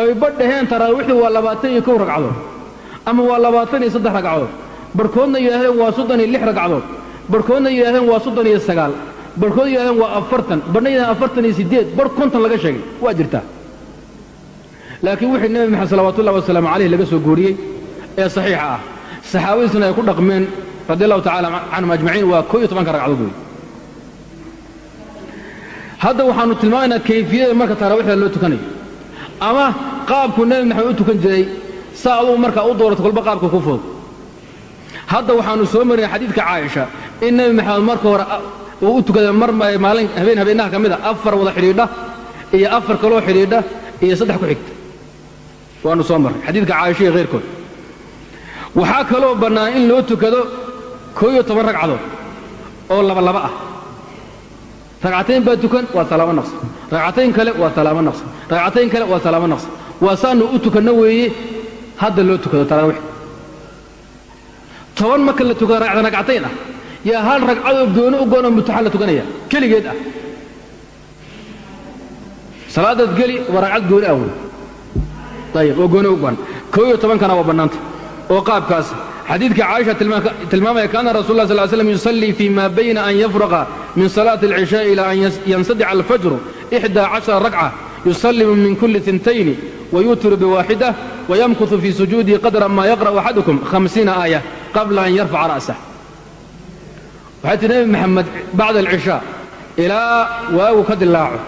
oy badhaheen taraawiixdu waa labaatan iyo kow ragcadood ama waa labaatan iyo saddex ragcadood barhkoodna yidhahdeen waa soddon iyo lix ragcadood barhkoodna yidhahdeen waa soddon iyo sagaal barhkood yidhahdeen waa afartan barhna yidhahdeen afartan iyo siddeed barh konton laga sheegay waa jirtaa laakiin wixii nebi maxamed salawatullahi wasalaamu calayh laga soo guuriyey ee saxiixa ah saxaabadiisna ay ku dhaqmeen radi allahu tacala canhum ajmaciin waa koo iyo tobanka ragcadood wey hadda waxaannu tilmaamaynaa kayfiyada marka taraawiixda loo tukanayo. Ama qaabku nebi maxamed u tukan jiray saa adugu markaa u doorato kolba qaabka ku fudud hadda waxaannu soo marinay xadiidka caaisha in nebi maxamed marka hore uu u tukaday mar maalin habeen habeennaha ka mid a afar wada xidhiidha iyo afar kaloo xidhiidha iyo saddex ku xigta waannu soo marray xadiidka caaisha iyo khayrkood waxaa kaloo bannaan in loo tukado koo iyo toban ragcadood oo labalaba ah. Ragcatayn baa tukan waa salaamo naqsi ragcatayn kale waa salaamo naqsi ragcatayn kale waa salaamo naqsi waa saannu u tukanno weeye hadda loo tukado taraawiix toban marka la tukado ragcatayn ah. Yaa hal ragcadoo gooni u goonoo mutaxan la tukanaya keligeed ah. Salaadaad geli waa ragcad gooni ah wey ayib oo u goon koo iyo tobankana waa bannaanta. Oo qaabkaas xadiidka caaisha tilmaamaya kaana rasul lah sal slam yusallii fi ma bayna an yafraqa min salaati alcishaai ila an yansadica alfajru ixdaa cashara ragca yusallimu min kulli intayni wayutiru biwaaxida wayamkutu fii sujuudihi qadra ma yaqra'u axadukum hamsiina aaya qabla an yarfaca ra'sah waxay tihi nebi maxamed bacda alcishaa ilaa waagu ka dilaaco.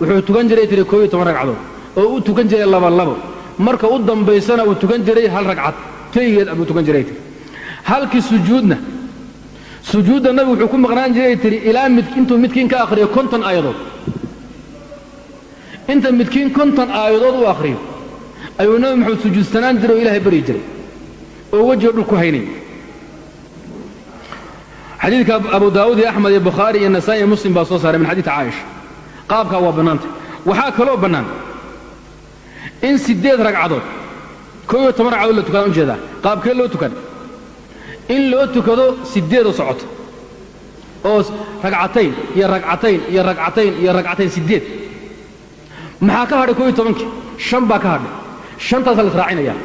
Wuxuu tukan jiray tihi koo iyo toban ragcadood. Oo u tukan jiray labalabo marka u dambaysana uu tukan jiray hal ragcad. Keligeed abuu tukan jiray tihi halkii sujuudna sujuudda nabigu wuxuu ku maqnaan jiray tihi ilaa intuu midkiin ka akhriyo konton aayadood. Inta midkiin konton aayadood u akhriyo ayuu nabi maxamed sujuudsanaan jiray oo ilaahay baryi jiray oo wejiga dhul ku haynay. Xadiidka abu daawuud iyo axmed iyo bukhaari iyo nasaa'i iyo muslim baa soo saaray min xadiidka caaisha. Qaabkaa waa bannaanta waxaa kaloo bannaan in siddeed ragcadood koo iyo toban ragcadood la tukadaan u jeedaa qaabkee loo tukan. In loo tukado siddeedoo socoto oo ragcatayn iyo ragcatayn iyo ragcatayn iyo ragcatayn siddeed. Maxaa ka hadhay koo iyo tobankii shan baa ka hadhay. Shantaasaa la israacinayaa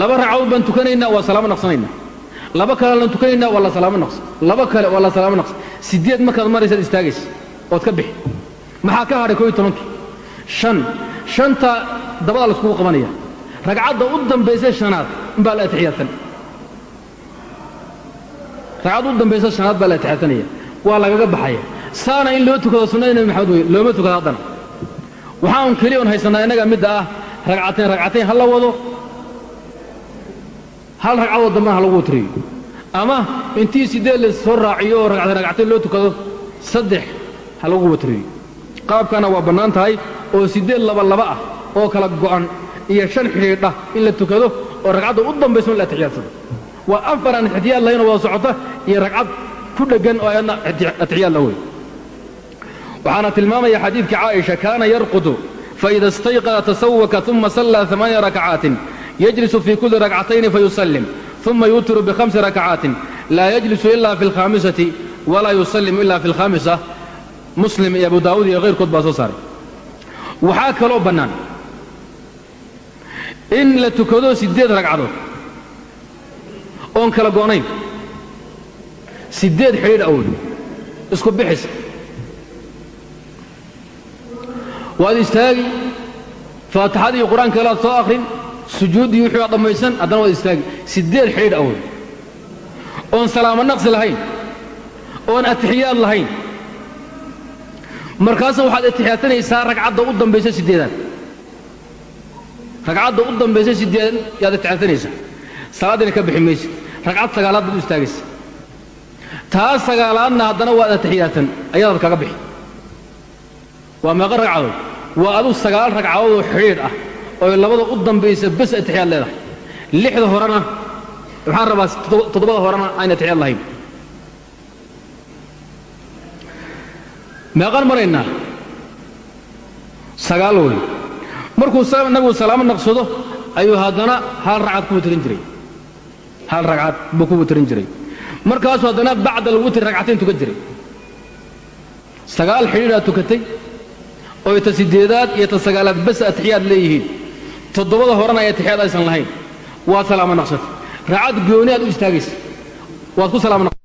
laba ragcadood baan tukanaynaa waa salaamo naqsanaynaa. Laba kalelaan tukanaynaa waa la salaamo naqsa. Laba kale waa la salaamo naqsa. Siddeed markaad maraysaad istaagaysa ood ka bixi. Maxaa ka hadhay koo iyo tobankii shan. Shanta dabada laiskugu qabanaya. Ragcadda u dambaysa shanaad baa la atixiyaadsan ragcadda u dambaysa shanaad baa la atixiyaasanaya waa lagaga baxaya. Saana in loo tukado sunnada nebi maxamed wey looma tukado haddana. Waxaa un keliya un haysannaa innaga midda ah ragcatayn ragcatayn ha la wado. Hal ragcadoo dambena ha lagu watriyo ama intii siddeed la soo raaciyo oo ragcatayn ragcatayn loo tukado saddex ha lagu watriyo qaabkana waa bannaan tahay oo siddeed laba laba ah oo kala go'an iyo shan xidhiidha in la tukado oo ragcadda u dambayso in la atixiyaadsado waa afar aan ixtiyaad lahayn oo wada socota iyo ragcad ku dheggan oo ayadna atixiyaad la wey waxaana tilmaamaya xadiidka caaisha kaana yarqudu faida istayqada tasawaka uma sallaa amaaniya rakacaatin yajlisu fii kulli rakcatayni fayusallim uma yuutiru bihamsi rakacaatin laa yajlisu ila fi alkhaamisati walaa yusallimu ila fi alkhaamisa muslim iyo abu daawuud iyo hayrkood baa soo saaray. Waxaa kaloo bannaan in la tukado siddeed ragcadood oon kala go'nayn siddeed xidhiidh awood isku bixis. Waad istaagi. Faatixadii qur'aanka ilaad soo akhrin. Sujuuddii wixii waa dhammaysan. Haddana waad istaagi. Siddeed xidhiidh awood oon salaamo naqsi lahayn. Oon atixiyaad lahayn markaasa waxaad atixiyaasanaysaa ragcadda u dambaysa siddeedaad ragcadda u dambaysa siddeedaad yaad atixiyaasanaysaa salaaddiina ka bixi maysid. Ragcad sagaalaad baad u istaagaysa. Taa sagaalaadna haddana waad atixiyaatan ayadaad kaga bixi. Waa meeqa ragcadood. Waa adu sagaal ragcadood oo xidhiidh ah oo labada u dambaysa bes atixiyaad leedahay. Lixda horena waxaan rabaa toddobada horena ayna atixiyaad lahayn meeqaan maraynaa sagaal wey markuu nabigu salaamo naqsado ayuu haddana hal ragcad ku witrin jiray. Hal ragcad buu ku witrin jiray. Markaasuu haddana bacda alwitri ragcatayn tukan jiray. Sagaal xidhiidhaad tukatay oo ta siddeedaad iyo ta sagaalaad bas atixiyaad leeyihiin. Toddobada horena ay atixiyaad aysan lahayn. Waad salaamo naqsatay. Ragcad gooni aad u istaagaysa. Waad ku salaamo